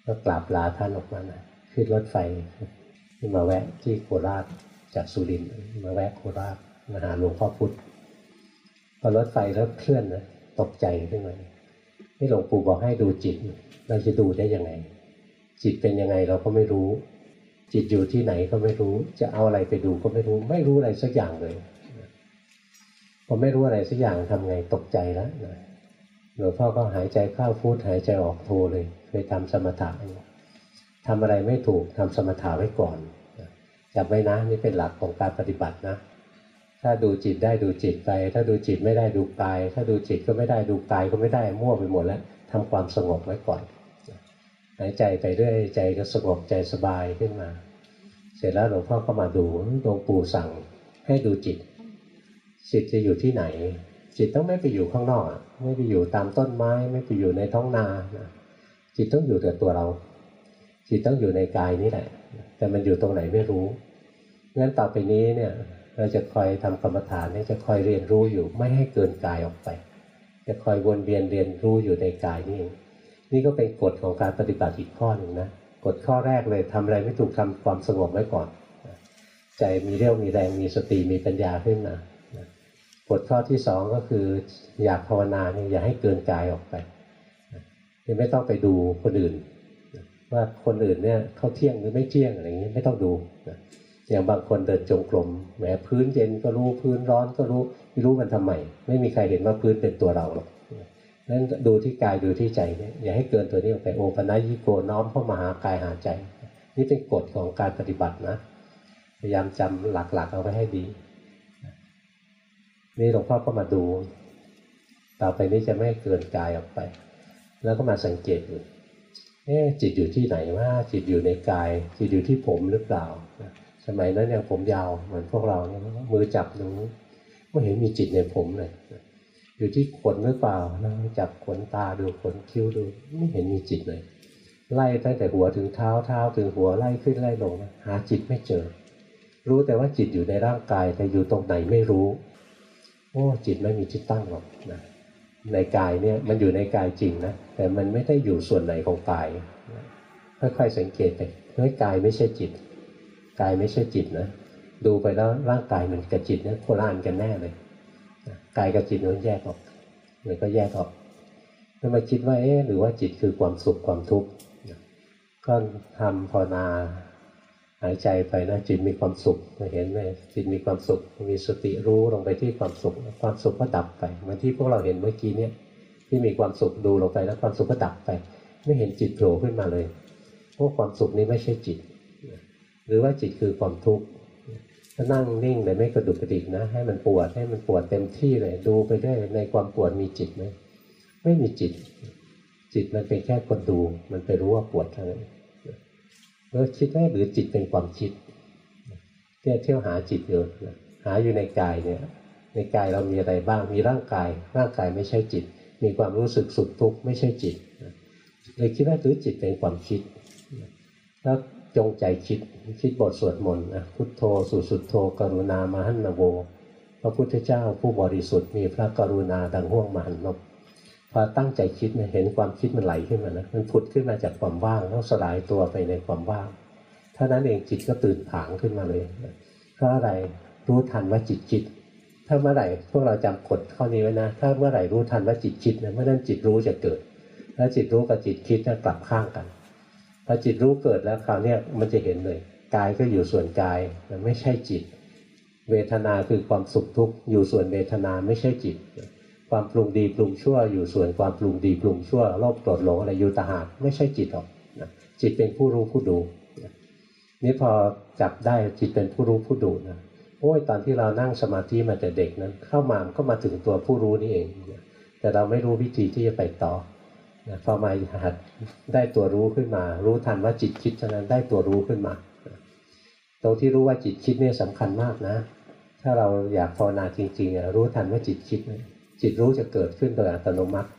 ก็กราบลาท่านออกมานะขึ้นรถไฟมาแวะที่โคราชจากสุรินทร์มาแวะโคราชมาหาหลวงพ่อพุธพอรถไฟเริ่มเคลื่อนนะตกใจขึ้นมาที่หลวงปู่บอกให้ดูจิต เราจะดูได้ยังไง จิตเป็นยังไงเราก็ไม่รู้ จิตอยู่ที่ไหนก็ไม่รู้ จะเอาอะไรไปดูก็ไม่รู้ ไม่รู้อะไรสักอย่างเลยพอไม่รู้อะไรสักอย่างทำไงตกใจแล้วหลวงพ่อก็หายใจเข้าพูดหายใจออกโทเลยเคยทำสมถะทำอะไรไม่ถูกทำสมถะไว้ก่อนจำไว้นะนี่เป็นหลักของการปฏิบัตินะ ถ้าดูจิตได้ดูจิตไป ถ้าดูจิตไม่ได้ดูกาย ถ้าดูจิตก็ไม่ได้ดูกายก็ไม่ได้มั่วไปหมดแล้วทำความสงบไว้ก่อน หายใจไปเรื่อยใจก็สงบใจสบายขึ้นมา เสร็จแล้วหลวงพ่อก็มาดูหลวงปู่สั่งให้ดูจิต จิตจะอยู่ที่ไหน จิตต้องไม่ไปอยู่ข้างนอก ไม่ไปอยู่ตามต้นไม้ ไม่ไปอยู่ในท้องนาจิตต้องอยู่กับตัวเรา จิตต้องอยู่ในกายนี่แหละ แต่มันอยู่ตรงไหนไม่รู้งั้นต่อไปนี้เนี่ยเราจะคอยทำกรรมฐานเนี่ยจะคอยเรียนรู้อยู่ไม่ให้เกินกายออกไป จะคอยวนเวียนเรียนรู้อยู่ในกายนี่เอง นี่ก็เป็นกฎของการปฏิบัติอีกข้อหนึ่งนะกฎข้อแรกเลยทำอะไรไม่ถูกทำความสงบไว้ก่อน ใจมีเรี่ยวมีแรงมีสติมีปัญญาขึ้นมากฎข้อที่สองก็คืออยากภาวนาเนี่ยอย่าให้เกินกายออกไปไม่ต้องไปดูคนอื่น ว่าคนอื่นเนี่ยเขาเที่ยงหรือไม่เที่ยงอะไรอย่างนี้ไม่ต้องดูอย่างบางคนเดินจงกรมแหมพื้นเย็นก็รู้พื้นร้อนก็รู้ไม่รู้มันทำไมไม่มีใครเห็นว่าพื้นเป็นตัวเราหรอก นั้นดูที่กายดูที่ใจเนี่ยอย่าให้เกินตัวนี้ออกไปโอปัญญิโกน้อมเข้ามาหากายหาใจ นี่เป็นกฎของการปฏิบัตินะพยายามจำหลักๆเอาไว้ให้ดี นี่หลวงพ่อก็มาดู ต่อไปนี้จะไม่เกินกายออกไป แล้วก็มาสังเกตดูเอ๊จิตอยู่ที่ไหนว่าจิตอยู่ในกาย จิตอยู่ที่ผมหรือเปล่า สมัยนั้นยังผมยาวเหมือนพวกเราเนี่ยมือจับดูไม่เห็นมีจิตในผมเลย อยู่ที่ขนหรือเปล่านะจับขนตาดูขนคิ้วดูไม่เห็นมีจิตเลย ไล่ตั้งแต่หัวถึงเท้าเท้าถึงหัวไล่ขึ้นไล่ลงหาจิตไม่เจอ รู้แต่ว่าจิตอยู่ในร่างกายแต่อยู่ตรงไหนไม่รู้โอ้จิตไม่มีที่ตั้งหรอกนะในกายเนี่ยมันอยู่ในกายจริงนะแต่มันไม่ได้อยู่ส่วนไหนของกายค่อยๆสังเกตไปเฮ้ยกายไม่ใช่จิต กายไม่ใช่จิตนะดูไปแล้วร่างกายมันกับจิตเนี่ยโคล่านกันแน่เลย กายกับจิตนั้นแยกออกเลยก็แยกออกแล้วมาคิดว่าเอ๊ะหรือว่าจิตคือความสุขความทุกข์ก็ทำภาวนาหายใจไปนะจิตมีความสุขเห็นไหมจิตมีความสุข มีสติรู้ลงไปที่ความสุข ความสุขก็ดับไปเหมือนที่พวกเราเห็นเมื่อกี้เนี่ยที่มีความสุขดูลงไปแล้วความสุขก็ดับไป ไม่เห็นจิตโผล่ขึ้นมาเลยพวกความสุขนี้ไม่ใช่จิต หรือว่าจิตคือความทุกข์ ถ้านั่งนิ่งเลยไม่กระดุกกระดิกนะ ให้มันปวดให้มันปวดเต็มที่เลยดูไปด้วยในความปวดมีจิตไหมไม่มีจิต จิตมันเป็นแค่คนดู มันไปรู้ว่าปวดเท่านั้นแล้วคิดได้หรือจิตเป็นความคิดเนี่ยเที่ยวหาจิตอยู่หาอยู่ในกายเนี่ย ในกายเรามีอะไรบ้างมีร่างกาย ร่างกายไม่ใช่จิต มีความรู้สึกสุขทุกข์ไม่ใช่จิตเลยคิดว่าหรือจิตเป็นความคิดแล้ว จงใจคิดคิดบทสวดมนต์นะพุทโธสุสุดโธกรุณา มหันนโว พระพุทธเจ้าผู้บริสุทธิ์มีพระกรุณาดังห่วงมหันนบพอตั้งใจคิดเนี่ยเห็นความคิดมันไหลขึ้นมานะมันผุดขึ้นมาจากความว่างแล้วสลายตัวไปในความว่างเท่านั้นเองจิตก็ตื่นผางขึ้นมาเลยเพราะอะไรรู้ทันว่าจิตคิด ถ้าเมื่อไหร่พวกเราจำกฎข้อนี้ไว้นะ ถ้าเมื่อไหร่รู้ทันว่าจิตคิดเนี่ยเมื่อนั้นจิตรู้จะเกิด แล้วจิตรู้กับจิตคิดจะกลับข้างกัน พอจิตรู้เกิดแล้วคราวนี้มันจะเห็นเลยกายก็อยู่ส่วนกายมันไม่ใช่จิต เวทนาคือความสุขทุกข์อยู่ส่วนเวทนาไม่ใช่จิต ความปรุงดีปรุงชั่ว อยู่ส่วนความปรุงดีปรุงชั่วโลภโกรธหลงอะไรอยู่ตาหากไม่ใช่จิตหรอกจิตเป็นผู้รู้ผู้ดูนี่พอจับได้จิตเป็นผู้รู้ผู้ดูนะโอ้ยตอนที่เรานั่งสมาธิมาแต่เด็กนั้นเข้ามาก็มาถึงตัวผู้รู้นี่เอง แต่เราไม่รู้วิธีที่จะไปต่อ พอมาหัดได้ตัวรู้ขึ้นมา รู้ทันว่าจิตคิดฉะนั้นได้ตัวรู้ขึ้นมา ตรงที่รู้ว่าจิตคิดเนี่ยสำคัญมากนะ ถ้าเราอยากภาวนาจริงๆรู้ทันว่าจิตคิด จิตรู้จะเกิดขึ้นโดยอัตโนมัติ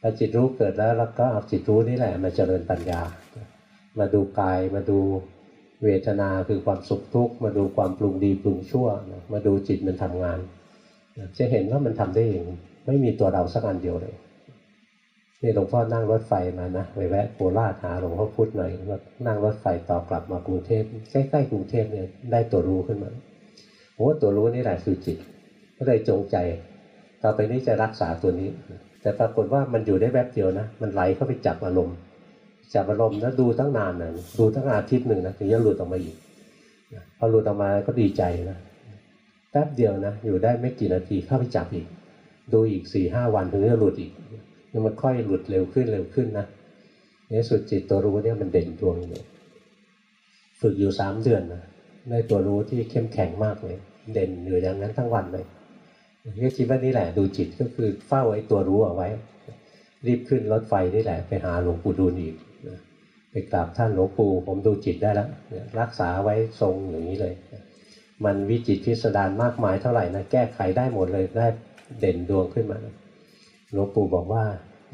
พอจิตรู้เกิดแล้วเราก็เอาจิตรู้นี่แหละมาเจริญปัญญา มาดูกายมาดูเวทนาคือความสุขทุกข์มาดูความปรุงดีปรุงชั่ว มาดูจิตมันทำงาน จะเห็นว่ามันทำได้เองไม่มีตัวเราสักอันเดียวเลย นี่หลวงพ่อนั่งรถไฟมานะไปแวะโคราชหาหลวงพ่อพุธหน่อยนั่งรถไฟต่อกลับมากรุงเทพใกล้ๆกรุงเทพเนี่ยได้ตัวรู้ขึ้นมาโอ้ตัวรู้นี่แหละคือจิต ก็เลยจงใจ ต่อไปนี้จะรักษาตัวนี้ แต่ปรากฏว่ามันอยู่ได้แวบเดียวนะ มันไหลเข้าไปจับอารมณ์จับอารมณ์แล้วดูตั้งนานนะดูตั้งอาทิตย์หนึ่งนะถึงจะหลุดออกมาอีกพอหลุดออกมาก็ดีใจนะแป๊บเดียวนะอยู่ได้ไม่กี่นาทีเข้าไปจับอีก ดูอีกสี่ห้าวันถึงจะหลุดอีก มันค่อยหลุดเร็วขึ้นเร็วขึ้นนะในสุดจิตตัวรู้เนี่ยมันเด่นดวงอยู่ฝึกอยู่สามเดือนนะได้ตัวรู้ที่เข้มแข็งมากเลยเด่นอยู่อย่างนั้นทั้งวันเลยก็คิดว่านี่แหละดูจิตก็คือเฝ้าไอ้ตัวรู้เอาไว้ รีบขึ้นรถไฟนี่แหละไปหาหลวงปู่ดูลอีกไปกราบท่านหลวงปู่ผมดูจิตได้แล้วรักษาไว้ทรงอย่างนี้เลย มันวิจิตพิสดารมากมายเท่าไหร่นะแก้ไขได้หมดเลยได้เด่นดวงขึ้นมา หลวงปู่บอกว่า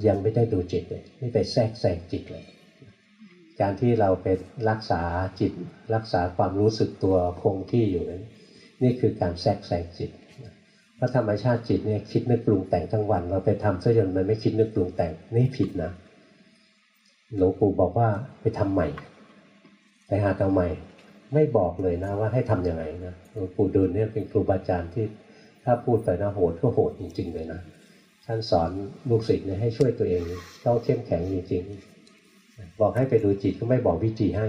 ยังไม่ได้ดูจิตเลยไม่ไปแทรกแซงจิตเลย การที่เราไปรักษาจิต รักษาความรู้สึกตัวคงที่อยู่นั้นนี่คือการแทรกแซงจิตเพราะธรรมชาติจิตเนี่ยคิดนึกปรุงแต่งทั้งวัน เราไปทำซะจนมันไม่คิดนึกปรุงแต่งนี่ผิดนะหลวงปู่บอกว่าไปทำใหม่ ไปหาทำใหม่ ไม่บอกเลยนะว่าให้ทํำยังไงนะหลวงปู่ดูลเนี่ยเป็นครูบาอาจารย์ที่ถ้าพูดไปนะโหดก็โหดจริงๆเลยนะ ท่านสอนลูกศิษย์ให้ช่วยตัวเอง ต้องเข้มแข็งจริงๆบอกให้ไปดูจิตก็ไม่บอกวิธีให้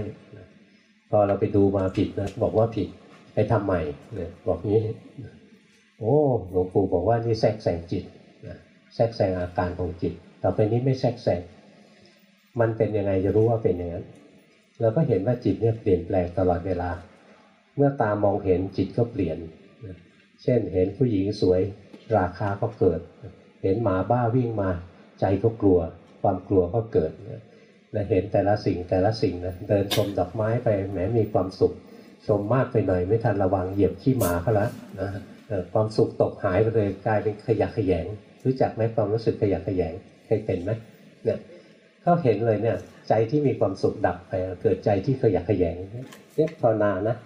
พอเราไปดูมาผิดนะบอกว่าผิดไปทำใหม่เนี่ยบอกนี้ โอ้หลวงปู่บอกว่านี่แทรกแซงจิตแทรกแซงอาการของจิต ต่อไปนี้ไม่แทรกแซงมันเป็นยังไงจะรู้ว่าเป็นอย่างนั้นเราก็เห็นว่าจิตเนี่ยเปลี่ยนแปลงตลอดเวลา เมื่อตามองเห็นจิตก็เปลี่ยน เช่นเห็นผู้หญิงสวย ราคาก็เกิด เห็นหมาบ้าวิ่งมาใจก็กลัว ความกลัวก็เกิดนะเห็นแต่ละสิ่งแต่ละสิ่งนะเดินชมดอกไม้ไปแหมมีความสุข ชมมากไปหน่อยไม่ทันระวังเหยียบขี้หมาเขาล้วนะความสุขตกหายไปเลยกลายเป็นขยะขยง รู้จักไหมความรู้สึกขยะขยงเคยเป็นไหมเนี่ยก็เห็นเลยเนี่ยใจที่มีความสุขดับไปเกิดใจที่ขยะขยงเนี่ยภาวนานะ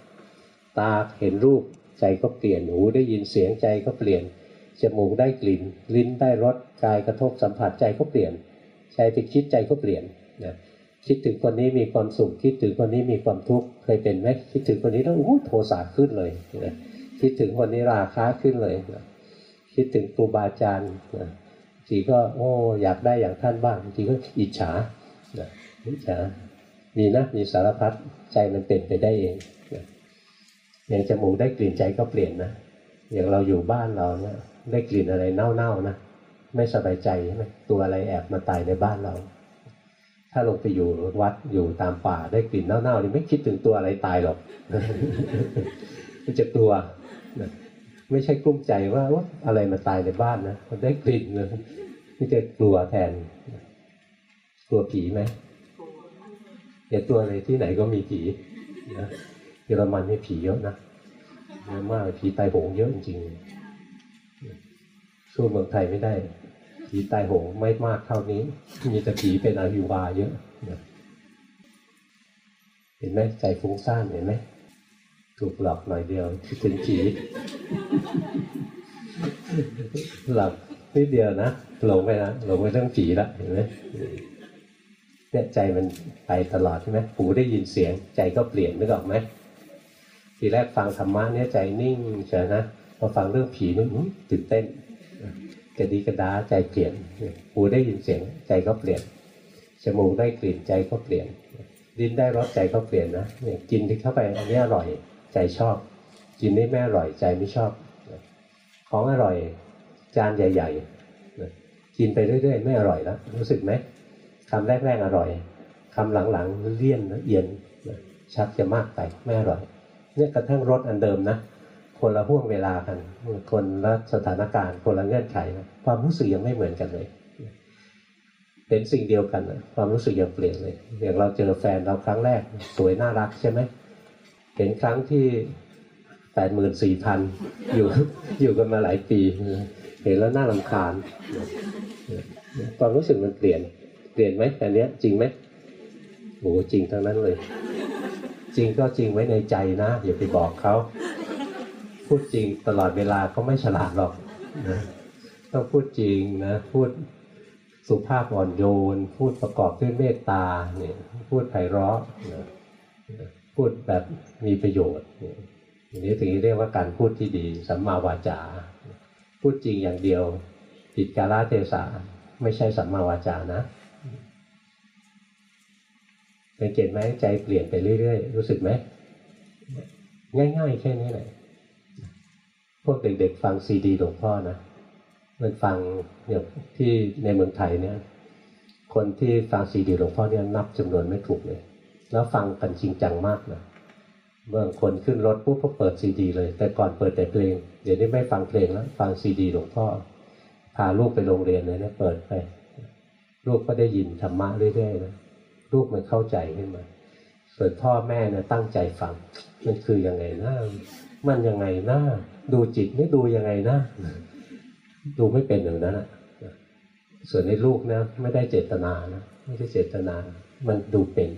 ตาเห็นรูปใจก็เปลี่ยนหูได้ยินเสียงใจก็เปลี่ยน จมูกได้กลิ่น ลิ้นได้รสกายกระทบสัมผัสใจก็เปลี่ยนใจไปคิดใจก็เปลี่ยนนะคิดถึงคนนี้มีความสุขคิดถึงคนนี้มีความทุกข์เคยเป็นไหมคิดถึงคนนี้แล้วโอ้โทสะขึ้นเลยนะคิดถึงคนนี้ราคาขึ้นเลยนะคิดถึงครูบาอาจารย์นะทีก็โอ้อยากได้อย่างท่านบ้างทีก็อิจฉานะอิจฉามีนะมีสารพัดใจมันเปลี่ยนไปได้เองอย่างจมูกได้กลิ่นใจก็เปลี่ยนนะอย่างเราอยู่บ้านเราเนี่ย ได้กลิ่นอะไรเน่าๆนะไม่สบายใจใช่ไหมตัวอะไรแอบมาตายในบ้านเรา ถ้าลงไปอยู่วัดอยู่ตามป่าได้กลิ่นเน่าๆนี่ไม่คิดถึงตัวอะไรตายหรอกมันจะกลัวไม่ใช่กลุ้มใจว่าว่าอะไรมาตายในบ้านนะมันได้กลิ่นเลยนี่จะกลัวแทน กลัวผีไหมอย่าตัวเลยที่ไหนก็มีผีนะเยอรมันนี่ผีเยอะนะเยอะมากผีตายโหงเยอะจริงๆ สู้เมืองไทยไม่ได้ ผีตายโหงไม่มากเท่านี้ มีแต่ผีเป็นอายุวาเยอะนะเห็นไหมใจฟุ้งซ่านเห็นไหมถูกหลอกหน่อยเดียวคิดถึงผีหลับนิดเดียวนะหลงไปนะหลงไปเรื่องผีละเห็นไหมเนี่ยใจมันไปตลอดใช่ไหมหูได้ยินเสียง ใจก็เปลี่ยนนึกออกไหมทีแรกฟังธรรมะเนี่ยใจนิ่งเฉยนะ พอฟังเรื่องผีนึกตื่นเต้นกระดีกระดาใจเปลี่ยนหูได้ยินเสียงใจก็เปลี่ยนจมูกได้กลิ่นใจก็เปลี่ยนลิ้นได้รสใจก็เปลี่ยนนะเนี่ยกินที่เข้าไปอันนี้อร่อยใจชอบ กินนี่ไม่อร่อยใจไม่ชอบ ของอร่อยจานใหญ่ๆกินไปเรื่อยๆ ไม่อร่อยแล้วรู้สึกไหมคำแรกๆอร่อยคำหลังๆเลี่ยนเอียนชักจะมากไปไม่อร่อยเนี่ยกระทั่งรสอันเดิมนะ คนละห่วงเวลากันคนละสถานการณ์ คนละเงื่อนไขนะความรู้สึกยังไม่เหมือนกันเลยเป็นสิ่งเดียวกันนะความรู้สึกยังเปลี่ยนเลยอย่างเราเจอแฟนเราครั้งแรก สวยน่ารักใช่ไหมเห็นครั้งที่แปดหมื่นสี่พันอยู่อยู่กันมาหลายปี เห็นแล้วน่าลำคาญความรู้สึกมันเปลี่ยน เปลี่ยนไหมอันเนี้ยจริงไหมโอ้จริงทั้งนั้นเลย จริงก็จริงไว้ในใจนะอย่าไปบอกเขา พูดจริงตลอดเวลาก็ไม่ฉลาดหรอกนะต้องพูดจริงนะพูดสุภาพอ่อนโยน พูดประกอบด้วยเมตตาเนี่ยพูดไพเราะนะพูดแบบมีประโยชน์อย่างนี้ถึงเรียกว่าการพูดที่ดีสัมมาวาจา พูดจริงอย่างเดียวผิดกาลเทศะไม่ใช่สัมมาวาจานะสังเกตไหมใจเปลี่ยนไปเรื่อยๆ รู้สึกไหม ง่ายๆ แค่นี้แหละ พวกเด็กๆฟังซีดีหลวงพ่อนะมันฟังอย่างที่ในเมืองไทยเนี่ย คนที่ฟังซีดีหลวงพ่อเนี่ยนับจำนวนไม่ถูกเลย แล้วฟังกันจริงจังมากนะเมื่อคนขึ้นรถปุ๊บก็เปิดซีดี เลย แต่ก่อนเปิดแต่เพลง เดี๋ยวนี้ไม่ฟังเพลงแล้วฟังซีดีหลวงพ่อพาลูกไปโรงเรียนเลยนะเปิดไปลูกก็ได้ยินธรรมะเรื่อยๆนะลูกมันเข้าใจขึ้นมาส่วนพ่อแม่เนะตั้งใจฟัง มันคือยังไงนะ มันยังไงนะดูจิตไม่ดูยังไงนะดูไม่เป็นอย่างนั้นนะส่วนในลูกนะไม่ได้เจตนานะไม่ได้เจตนา มันดูเป็น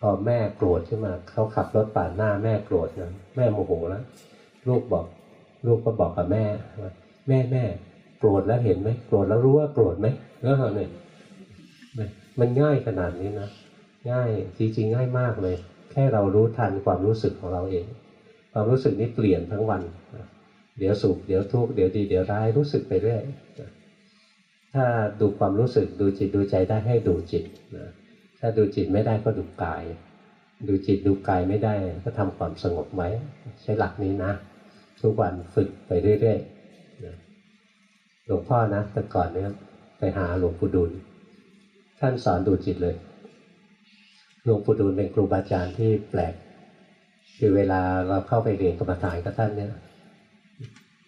พอแม่โกรธขึ้นมาเขาขับรถปาดหน้าแม่โกรธนะแม่โมโหแล้วลูกบอก ลูกก็บอกกับแม่ว่าแม่แม่โกรธแล้วเห็นไหมโกรธแล้วรู้ว่าโกรธไหมแล้วเนี่ยมันง่ายขนาดนี้นะง่ายจริงๆง่ายมากเลย แค่เรารู้ทันความรู้สึกของเราเอง ความรู้สึกนี้เปลี่ยนทั้งวัน เดี๋ยวสุขเดี๋ยวทุกข์เดี๋ยวดีเดี๋ยวร้ายรู้สึกไปเรื่อยถ้าดูความรู้สึกดูจิตดูใจได้ให้ดูจิตนะถ้าดูจิตไม่ได้ก็ดูกาย ดูจิตดูกายไม่ได้ ก็ทำความสงบไว้ใช้หลักนี้นะ ทุกวันฝึกไปเรื่อยๆหลวงพ่อนะแต่ก่อนเนี่ยไปหาหลวงปู่ดูลท่านสอนดูจิตเลย หลวงปู่ดูลเป็นครูบาอาจารย์ที่แปลก คือเวลาเราเข้าไปเรียนกรรมฐานกับท่านเนี่ย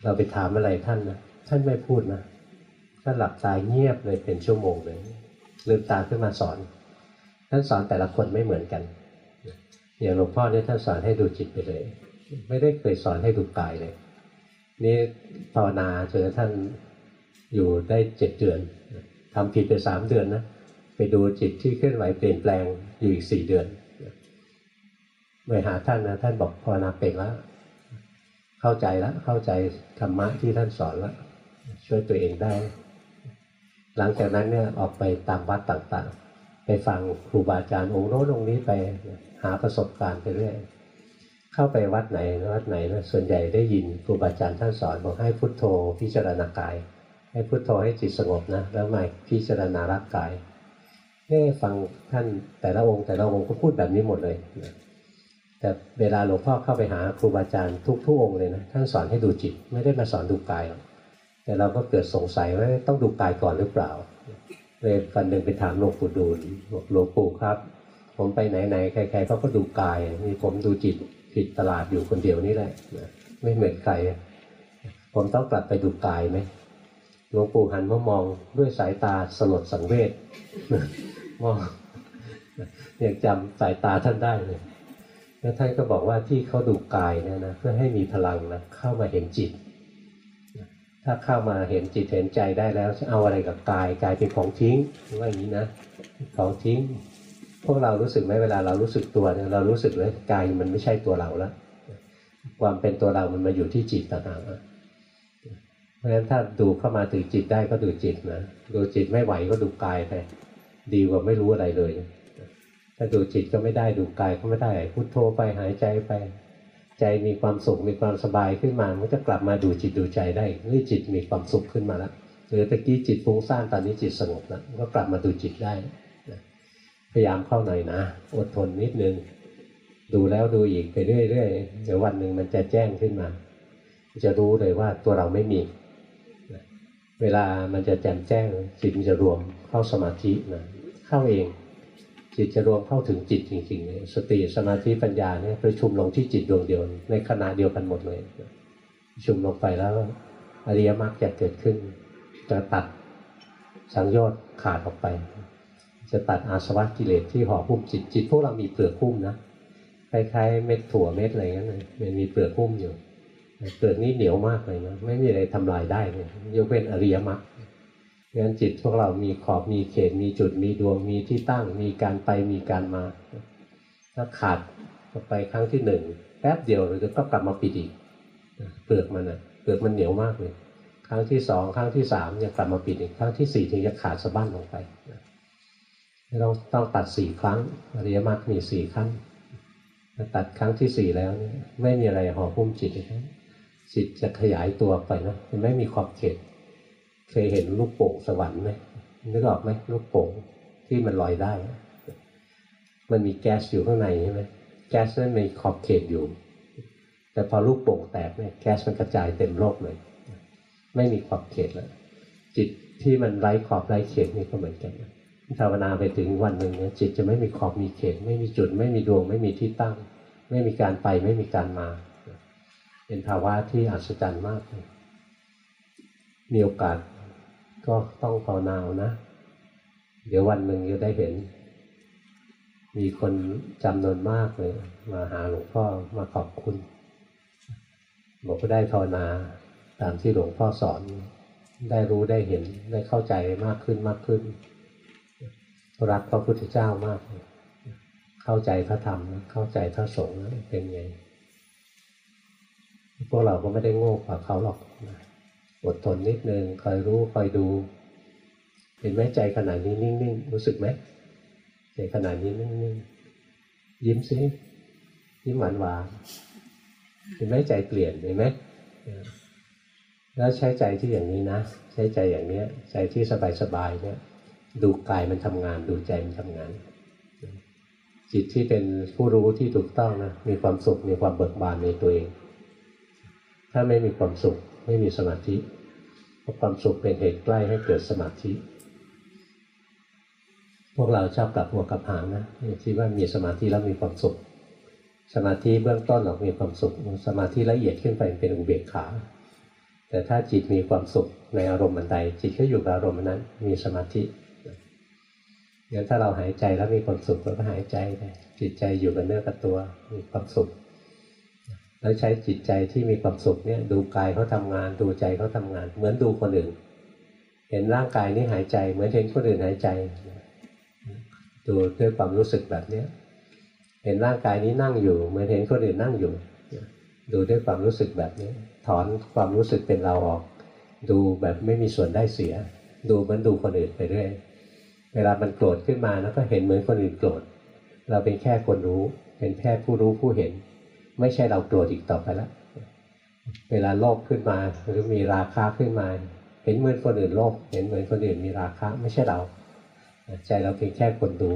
เราไปถามอะไรท่านนะท่านไม่พูดนะท่านหลับตาเงียบเลยเป็นชั่วโมงเลยลืมตาขึ้นมาสอน ท่านสอนแต่ละคนไม่เหมือนกันอย่างหลวงพ่อเนี่ยท่านสอนให้ดูจิตไปเลย ไม่ได้เคยสอนให้ดูกายเลย นี่ภาวนาจอท่านอยู่ได้เจ็ดเดือนทำผิดไปสามเดือนนะไปดูจิตที่เคลื่อนไหวเปลี่ยนแปลงอยู่อีกสี่เดือน ไปหาท่านนะท่านบอกภาวนาเป็นแล้ว เข้าใจแล้วเข้าใจธรรมะที่ท่านสอนแล้วช่วยตัวเองได้ หลังจากนั้นเนี่ยออกไปตามวัดต่างๆ ไปฟังครูบาอาจารย์องค์โน้นองค์นี้ไปหาประสบการณ์ไปเรื่อยเข้าไปวัดไหนวัดไหนนะส่วนใหญ่ได้ยินครูบาอาจารย์ท่านสอนบอกให้พุทโธพิจารณากาย ให้พุทโธให้จิตสงบนะแล้วมาพิจารณาร่างกายเอ่ฟังท่านแต่ละองค์แต่ละองค์ก็พูดแบบนี้หมดเลย แต่เวลาหลวงพ่อเข้าไปหาครูบาอาจารย์ทุกทุกองค์เลยนะท่านสอนให้ดูจิตไม่ได้มาสอนดูกายหรอกแต่เราก็เกิดสงสัยว่าต้องดูกายก่อนหรือเปล่าเลยวันหนึ่งไปถามหลวงปู่ดูลบอกหลวงปู่ครับ ผมไปไหนๆใครๆเขาก็ดูกายมีผมดูจิตผิดตลาดอยู่คนเดียวนี่แหละนะไม่เหมือนใครผมต้องกลับไปดูกายไหมหลวงปู่หันมามองด้วยสายตาสลดสังเวชมองยังจำสายตาท่านได้เลย แล้วท่านก็บอกว่าที่เขาดูกายเนี่ยนะเพื่อให้มีพลังนะเข้ามาเห็นจิต ถ้าเข้ามาเห็นจิตเห็นใจได้แล้วจะเอาอะไรกับกายกายเป็นของทิ้งว่าอย่างนี้นะของทิ้ง พวกเรารู้สึกไหมเวลาเรารู้สึกตัวเนี่ยเรารู้สึกเลยกายมันไม่ใช่ตัวเราแล้วความเป็นตัวเรามันมาอยู่ที่จิตต่างหากเพราะฉะนั้นถ้าดูเข้ามาถึงจิตได้ก็ดูจิตนะดูจิตไม่ไหวก็ดูกายไปดีกว่าไม่รู้อะไรเลย ถ้าดูจิตก็ไม่ได้ดูกายก็ไม่ได้พุโทโธไปหายใจไป ใจมีความสุขมีความสบายขึ้นมามันจะกลับมาดูจิตดูใจได้นี่จิตมีความสุขขึ้นมาแล้วหรือตะกี้จิตฟุ้งซ่านตอนนี้จิตสงบแล้วก็กลับมาดูจิตได้นะพยายามเข้าหน่อยนะอดทนนิดนึงดูแล้วดูอีกไปเรื่อยๆเดี๋ยววันหนึ่งมันจะแจ้งขึ้นมา จะรู้เลยว่าตัวเราไม่มีเวลามันจะแจ่มแจ้งจิตมันจะรวมเข้าสมาธินะเข้าเอง จิตจะรวมเข้าถึงจิตจริงๆเลยสติสมาธิปัญญาเนี่ยประชุมลงที่จิตดวงเดียว ในขณะเดียวกันหมดเลยประชุมลงไปแล้วอริยมรรคจะเกิดขึ้นจะตัดสังโยชน์ขาดออกไป จะตัดอาสวะกิเลสที่ห่อหุ้มจิตจิตพวกเรามีเปลือกหุ้มนะคล้ายๆเม็ดถั่วเม็ดอะไรเงี้ยมันมีเปลือกหุ้มอยู่เปลือกนี้เหนียวมากเลยนะไม่มีอะไรทำลายได้เลยยกเว้นอริยมรรค งั้นจิตพวกเรามีขอบมีเขตมีจุดมีดวงมีที่ตั้ง มีการไปมีการมา ถ้าขาดไปครั้งที่หนึ่งแป๊บเดียวเราจะก็กลับมาปิดอีกเปลือกมันอะเปลือกมันเหนียวมากเลยครั้งที่สองครั้งที่สามจะกลับมาปิดอีกครั้งที่สี่ถึงจะขาดสะบั้นลงไปเราต้องตัดสี่ครั้งอริยมรรคมีสี่ขั้นตัดครั้งที่สี่แล้วไม่มีอะไรห่อหุ้มจิตเลยจิตจะขยายตัวไปนะไม่มีขอบเขต เคยเห็นลูกโป่งสวรรค์ไหมนึกออกไหมลูกโป่งที่มันลอยได้ มันมีแก๊สอยู่ข้างในใช่ไหมแก๊สนั้นมีขอบเขตอยู่ แต่พอลูกโป่งแตกเนี่ยแก๊สมันกระจายเต็มโลกเลยไม่มีขอบเขตแล้ว จิตที่มันไร้ขอบไร้เขตนี่ก็เหมือนกันภาวนาไปถึงวันหนึ่งเนี่ยจิตจะไม่มีขอบมีเขต ไม่มีจุด ไม่มีดวง ไม่มีที่ตั้ง ไม่มีการไปไม่มีการมา เป็นภาวะที่อัศจรรย์มากเลยมีโอกาส ก็ต้องภาวนาวนะ เดี๋ยววันหนึ่งจะได้เห็น มีคนจำนวนมากเลย มาหาหลวงพ่อมาขอบคุณ บอกว่าได้ภาวนาตามที่หลวงพ่อสอน ได้รู้ได้เห็นได้เข้าใจมากขึ้นมากขึ้น รักพระพุทธเจ้ามากเข้าใจพระธรรม เข้าใจพระสงฆ์เป็นไง พวกเราก็ไม่ได้โง่กว่าเขาหรอกนะ อดทนนิดนึงคอยรู้คอยดู เห็นไหมใจขนาดนี้นิ่งๆรู้สึกไหมใจขนาดนี้นิ่งๆยิ้มซิยิ้มหวานหวานเห็นไหมใจเปลี่ยนเห็นไหมแล้วใช้ใจที่อย่างนี้นะ ใช้ใจอย่างเนี้ย ใจที่สบายๆเนี่ย ดูกายมันทำงาน ดูใจมันทำงาน จิตที่เป็นผู้รู้ที่ถูกต้องนะมีความสุขมีความเบิกบานในตัวเอง ถ้าไม่มีความสุข ไม่มีสมาธิเพราะความสุขเป็นเหตุใกล้ให้เกิดสมาธิ พวกเราชอบกลับหัวกลับหางนะคิดว่ามีสมาธิแล้วมีความสุข สมาธิเบื้องต้นเรามีความสุข สมาธิละเอียดขึ้นไปเป็นอุเบกขา แต่ถ้าจิตมีความสุขในอารมณ์บันใด จิตก็อยู่กับอารมณ์นั้น มีสมาธิงั้นถ้าเราหายใจแล้วมีความสุขเราก็หายใจไปจิตใจอยู่กับเนื้อกับตัวมีความสุข แล้วใช้จิตใจที่มีความสุขเนี่ยดูกายเขาทางาน ดูใจเขาทางาน เหมือนดูคนอื่น เห็นร่างกายนี้หายใจ เหมือนเห็นคนอื่นหายใจ ดูด้วยความรู้สึกแบบเนี้ยเห็นร่างกายนี้นั่งอยู่ เหมือนเห็นคนอื่นนั่งอยู่ ดูด้วยความรู้สึกแบบนี้ ถอนความรู้สึกเป็นเราออก ดูแบบไม่มีส่วนได้เสีย ดูเหมือนดูคนอื่นไปเรื่อยเวลามันโกรธขึ้นมาแล้วก็เห็นเหมือนคนอื่นโกรธเราเป็นแค่คนรู้ เป็นแค่ผู้รู้ผู้เห็น ไม่ใช่เราโกรธอีกต่อไปแล้วเวลาโลภขึ้นมาหรือมีราคะขึ้นมา เห็นเหมือนคนอื่นโลภเห็นเหมือนคนอื่นมีราคะไม่ใช่เราใจเราเพียงแค่คนดู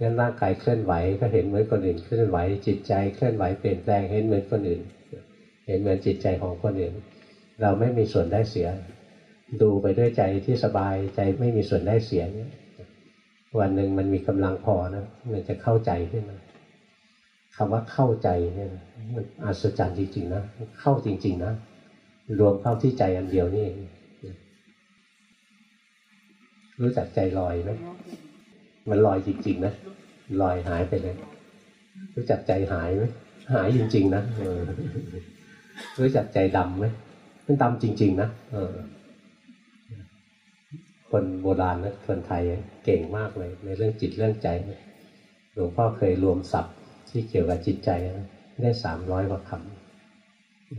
งั้นร่างกายเคลื่อนไหวก็เห็นเหมือนคนอื่นเคลื่อนไหว จิตใจเคลื่อนไหวเปลี่ยนแปลงเห็นเหมือนคนอื่น เห็นเหมือนจิตใจของคนอื่น เราไม่มีส่วนได้เสีย ดูไปด้วยใจที่สบายใจไม่มีส่วนได้เสียเนี่ยวันหนึ่งมันมีกำลังพอนะมันจะเข้าใจขึ้นมา คำว่าเข้าใจเนี่ยมันอัศจรรย์จริงๆนะเข้าจริง ๆ นะ รวมเข้าที่ใจอันเดียวนี่เองรู้จักใจลอยไหมมันลอยจริง ๆ นะลอยหายไปเลย รู้จักใจหายไหมหายจริง ๆ นะรู้จักใจดำไหมมันดำจริง ๆ นะเออ คนโบราณนะคนไทยเก่งมากเลย ในเรื่องจิตเรื่องใจหลวงพ่อเคยรวมศัพท์ ที่เกี่ยวกับจิตใจนะได้สามร้อยกว่าค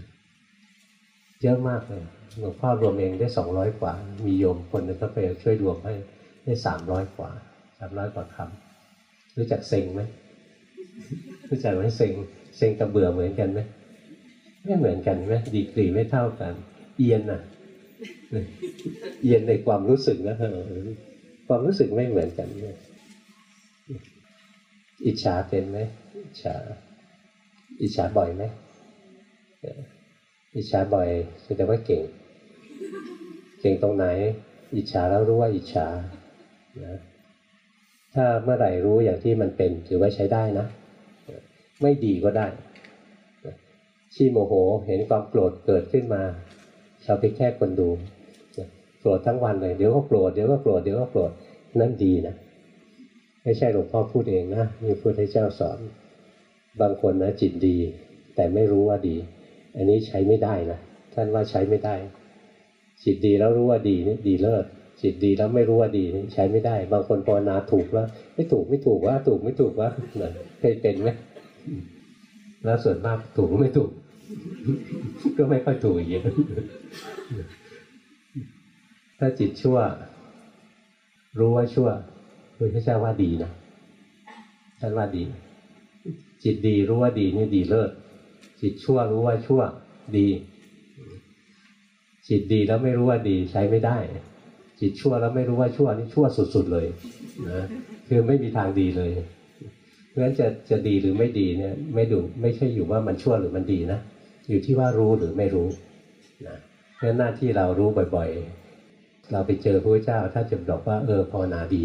ำเยอะมากเลยหลวงพ่อรวมเองได้สองร้อยกว่า มีโยมคนหนึงก็ไปช่วยรวมให้ได้สามร้อยกว่าสามร้อยกว่าคำรู้จักเซ็งไหมรู้จักไหมเซ็งเซ็งกับเบื่อเหมือนกันไหมไม่เหมือนกันไหมดีกรีไม่เท่ากัน เอียนอะเอียนในความรู้สึกนะความรู้สึกไม่เหมือนกันเนี่ยอิจฉาเป็นไหม อิจฉา อิจฉาบ่อยไหมอิจฉาบ่อยแสดงว่าเก่ง เก่งตรงไหน อิจฉาแล้วรู้ว่าอิจฉานะถ้าเมื่อไหร่รู้อย่างที่มันเป็นถือว่าใช้ได้นะ ไม่ดีก็ได้ชี้โมโหเห็นความโกรธเกิดขึ้นมาเราเป็นแค่คนดูโกรธทั้งวันเลยเดี๋ยวก็โกรธเดี๋ยวก็โกรธเดี๋ยวก็โกรธนั่นดีนะไม่ใช่หลวงพ่อพูดเองนะมีพระพุทธเจ้าสอน บางคนนะจิตดี แต่ไม่รู้ว่าดี อันนี้ใช้ไม่ได้นะท่านว่าใช้ไม่ได้ จิตดีแล้วรู้ว่าดีนี่ดีเลิศจิตดีแล้วไม่รู้ว่าดีนี่ใช้ไม่ได้ บางคนภาวนาถูกแล้วไม่ถูกไม่ถูกว่าถูกไม่ถูกว่าเคยเป็นไหมแล้วส่วนมากถูกไม่ถูก ก็ไม่ค่อยถูกอย่างถ้าจิตชั่ว รู้ว่าชั่วพระพุทธเจ้าว่าดีนะท่านว่าดี จิตดีรู้ว่าดีนี่ดีเลิศจิตชั่วรู้ว่าชั่วดี จิตดีแล้วไม่รู้ว่าดีใช้ไม่ได้ จิตชั่วแล้วไม่รู้ว่าชั่วนี่ชั่วสุด ๆเลยนะคือไม่มีทางดีเลยเพราะฉะนั้นจะจะดีหรือไม่ดีเนี่ย ไม่ดูไม่ใช่อยู่ว่ามันชั่วหรือมันดีนะอยู่ที่ว่ารู้หรือไม่รู้นะเพราะฉะนั้นหน้าที่เรารู้บ่อย ๆ เราไปเจอพระเจ้าถ้าจะบอกว่าเออภาวนาดี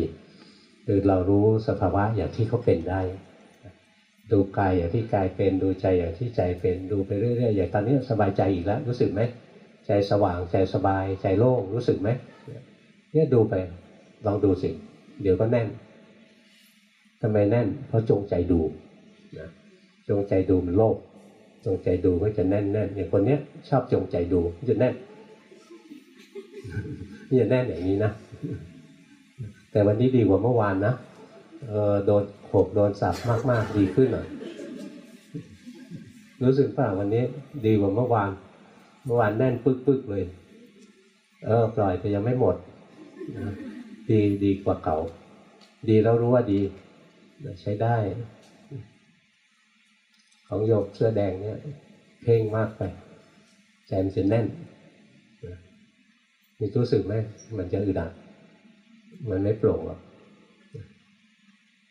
คือเรารู้สภาวะอย่างที่เขาเป็นได้ ดูกายอย่างที่กายเป็นดูใจอย่างที่ใจเป็นดูไปเรื่อยๆอย่างตอนนี้สบายใจอีกแล้ว รู้สึกไหมใจสว่างใจสบายใจโล่งรู้สึกไหมเนี่ยดูไปลองดูสิเดี๋ยวก็แน่นทำไมแน่น เพราะจงใจดูนะจงใจดูมันโลภจงใจดูก็จะแน่นแน่นอย่างคนเนี้ยชอบจงใจดูจะแน่นนี่จะแน่นอย่างนี้นะแต่วันนี้ดีกว่าเมื่อวานนะเออโดน ขกโดนสับมาก ๆ ดีขึ้นหน่อยรู้สึกป่ะวันนี้ ดีกว่าเมื่อวาน เมื่อวานแน่นปึ๊กๆเลย เออ ปล่อยไปยังไม่หมด ดีดีกว่าเก่า ดีแล้วรู้ว่าดี ใช้ได้ ของโยกเสื้อแดงเนี่ย เพ่งมากไปใจมันจะแน่นมีรู้สึกไหมมันจะอึดอัดมันไม่โปร่งหรอก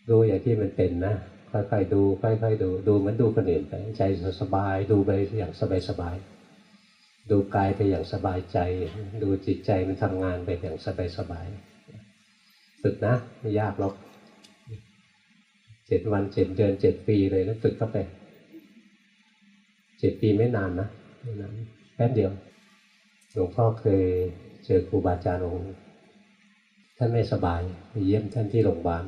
ดูอย่างที่มันเป็นนะค่อยๆดูค่อยๆดูดูเหมือนดูคนอื่นไปใจสบายดูไปอย่างสบายๆดูกายไปอย่างสบายใจ ดูจิตใจมันทำงานไปอย่างสบายๆฝึกนะไม่ยากหรอกเจ็ดวันเจ็ดเดือนเจ็ดปีเลยแล้วฝึกเข้าไปเจ็ดปีไม่นานนะไม่นานแป๊บเดียวหลวงพ่อเคยเจอครูบาอาจารย์องค์ท่านไม่สบายไปเยี่ยมท่านที่โรงพยาบาล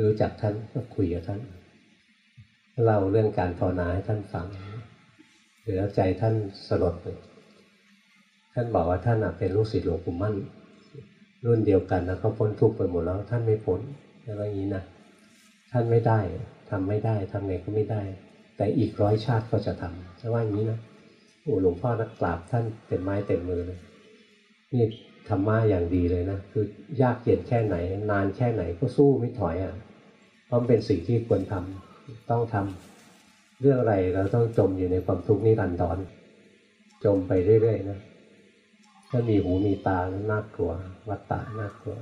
รู้จักท่านก็คุยกับท่านเล่าเรื่องการภาวนาให้ท่านฟังหรือใจท่านสลดเลยท่านบอกว่าท่านเป็นลูกศิษย์หลวงปู่มั่น รุ่นเดียวกันแล้วเขาพ้นทุกข์ไปหมดแล้ว ท่านไม่พ้นอะไรอย่างนี้นะท่านไม่ได้ทำไม่ได้ทำไงก็ไม่ได้ แต่อีกร้อยชาติก็จะทำจะว่าอย่างนี้นะโอ้หลวงพ่อนักกราบท่านเต็มไม้เต็มมือเลยนี่ ธรรมะอย่างดีเลยนะคือยากเย็นแค่ไหน นานแค่ไหนก็สู้ไม่ถอยอะเพราะเป็นสิ่งที่ควรทำต้องทำเรื่องอะไรเราต้องจมอยู่ในความทุกข์นิรันดรจมไปเรื่อยๆนะถ้ามีหูมีตาน่ากลัว วัตตะน่ากลัว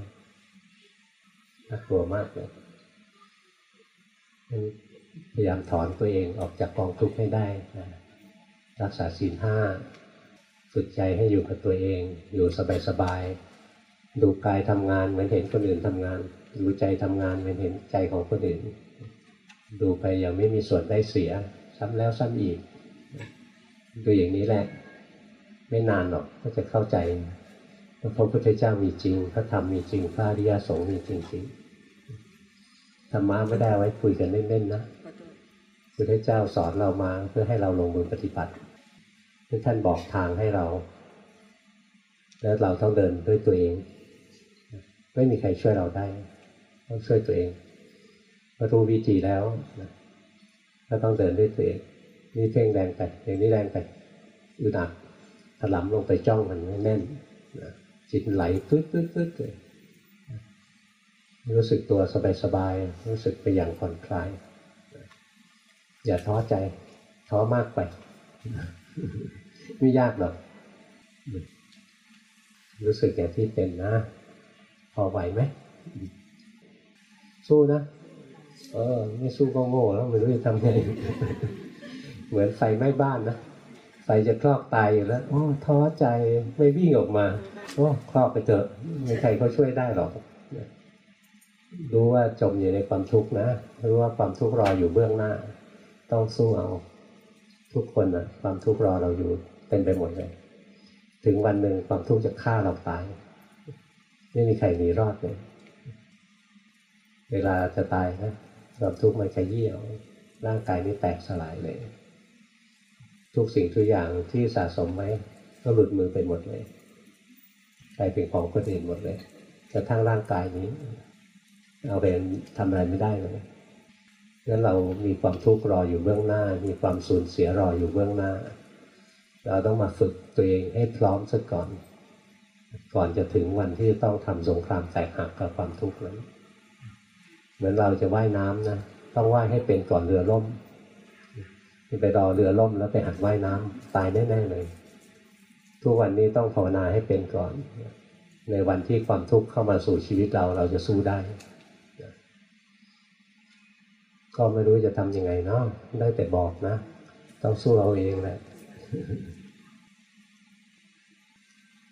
น่ากลัวมากเลยพยายามถอนตัวเองออกจากกองทุกข์ให้ได้นะรักษาศีลห้า ฝึกใจให้อยู่กับตัวเอง อยู่สบายๆดูกายทำงานเหมือนเห็นคนอื่นทำงาน ดูใจทำงานเป็นเห็นใจของคนอื่น ดูไปอย่างไม่มีส่วนได้เสีย ซ้ำแล้วซ้ำอีก ดูอย่างนี้แหละ ไม่นานหรอกก็จะเข้าใจว่าพระพุทธเจ้ามีจริง พระธรรมมีจริง พระอริยสงฆ์มีจริงจริงธรรมะไม่ได้เอาไว้คุยกันเล่นๆนะพระพุทธเจ้าสอนเรามาเพื่อให้เราลงมือปฏิบัติ เพื่ท่านบอกทางให้เรา แล้วเราต้องเดินด้วยตัวเอง ไม่มีใครช่วยเราได้ ต้องช่วยตัวเองพอรู้วิธีแล้วก็ต้องเดินด้วยตัวเองนี่เพ่งแรงไปอย่างนี้แรงไปอึดอัดถลำลงไปจ้องมันไม่แน่นจิตไหลปึ๊ดปึ๊ดปึ๊ดเลยรู้สึกตัวสบายๆรู้สึกไปอย่างผ่อนคลาย อย่าท้อใจ ท้อมากไป ไม่ยากหรอกรู้สึกอย่างที่เป็นนะ พอไหวไหม สู้นะ เออ ไม่สู้ก็โง่แล้วไม่รู้จะทำไง เหมือนไฟไหม้บ้านนะ ไฟจะคลอกตายอยู่แล้วโอ้ท้อใจไม่วิ่งออกมาโอ้คลอกไปเถอะไม่ใครเขาช่วยได้หรอกรู้ว่าจมอยู่ในความทุกข์นะ รู้ว่าความทุกข์รออยู่เบื้องหน้า ต้องสู้เอา ทุกคนนะความทุกข์รอเราอยู่ เป็นไปหมดเลย ถึงวันหนึ่งความทุกข์จะฆ่าเราตาย ไม่มีใครหนีรอดเลย เวลาจะตายนะความทุกข์มันขยี้เอาร่างกายนี้แตกสลายเลย ทุกสิ่งทุกอย่างที่สะสมไว้ก็หลุดมือไปหมดเลยกลายเป็นของคนอื่นหมดเลยกระทั่งร่างกายนี้ เอาไปทำอะไรไม่ได้เลยงั้นเรามีความทุกข์รออยู่เบื้องหน้า มีความสูญเสียรออยู่เบื้องหน้า เราต้องมาฝึกตัวเองให้พร้อมซะก่อน ก่อนจะถึงวันที่ต้องทำสงครามแตกหักกับความทุกข์นั้น เหมือนเราจะว่ายน้ำนะต้องว่ายให้เป็นก่อนเรือล่มไปรอเรือล่มแล้วไปหัดว่ายน้ำตายแน่ๆเลย ทุกวันนี้ต้องภาวนาให้เป็นก่อน ในวันที่ความทุกข์เข้ามาสู่ชีวิตเราเราจะสู้ได้ ก็ไม่รู้จะทำยังไงเนาะได้แต่บอกนะ ต้องสู้เราเองแหละ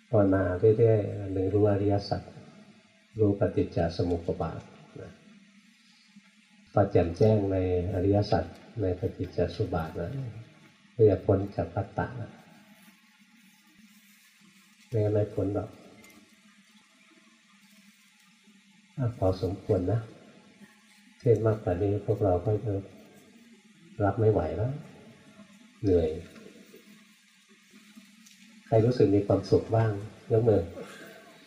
ภาวนาเรื่อยๆหนึ่งรู้อริยสัจรู้ปฏิจจสมุปบาทนะพอแจ่มแจ้งในอริยสัจในปฏิจจสมุปบาทนะก็จะพ้นจากปัตตะนะไม่งั้นไม่พ้นหรอกพอสมควรนะเทศมากกว่านี้พวกเราก็จะรับไม่ไหวแล้ว เหนื่อย ใครรู้สึกมีความสุขบ้างยกมือ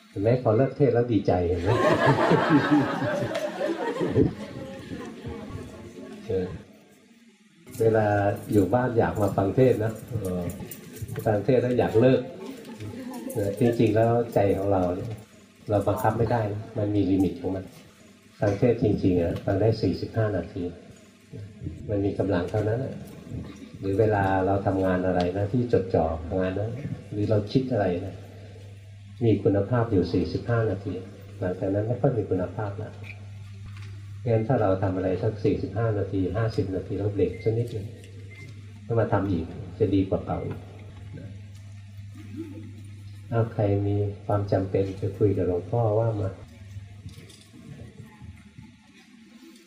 เห็นไหมพอเลิกเทศแล้วดีใจเห็นไหมเวลาอยู่บ้านอยากมาฟังเทศนะฟังเทศแล้วอยากเลิกจริงๆแล้วใจของเราเราบังคับไม่ได้นะมันมีลิมิตของมันฟังเทศจริงๆอะฟังได้สี่สิบห้านาที มันมีกำลังเท่านั้นหรือเวลาเราทำงานอะไรนะที่จดจ่องานนะ หรือเราคิดอะไรนะมีคุณภาพอยู่สี่สิบห้านาที หลังจากนั้นไม่ค่อยมีคุณภาพแล้วงั้นถ้าเราทำอะไรสักสี่สิบห้านาทีห้าสิบนาทีเราเบรกสักนิดหนึงก็มาทำอีกจะดีกว่าเก่าอีกนะเอาใครมีความจำเป็นจะคุยกับหลวงพ่อว่ามา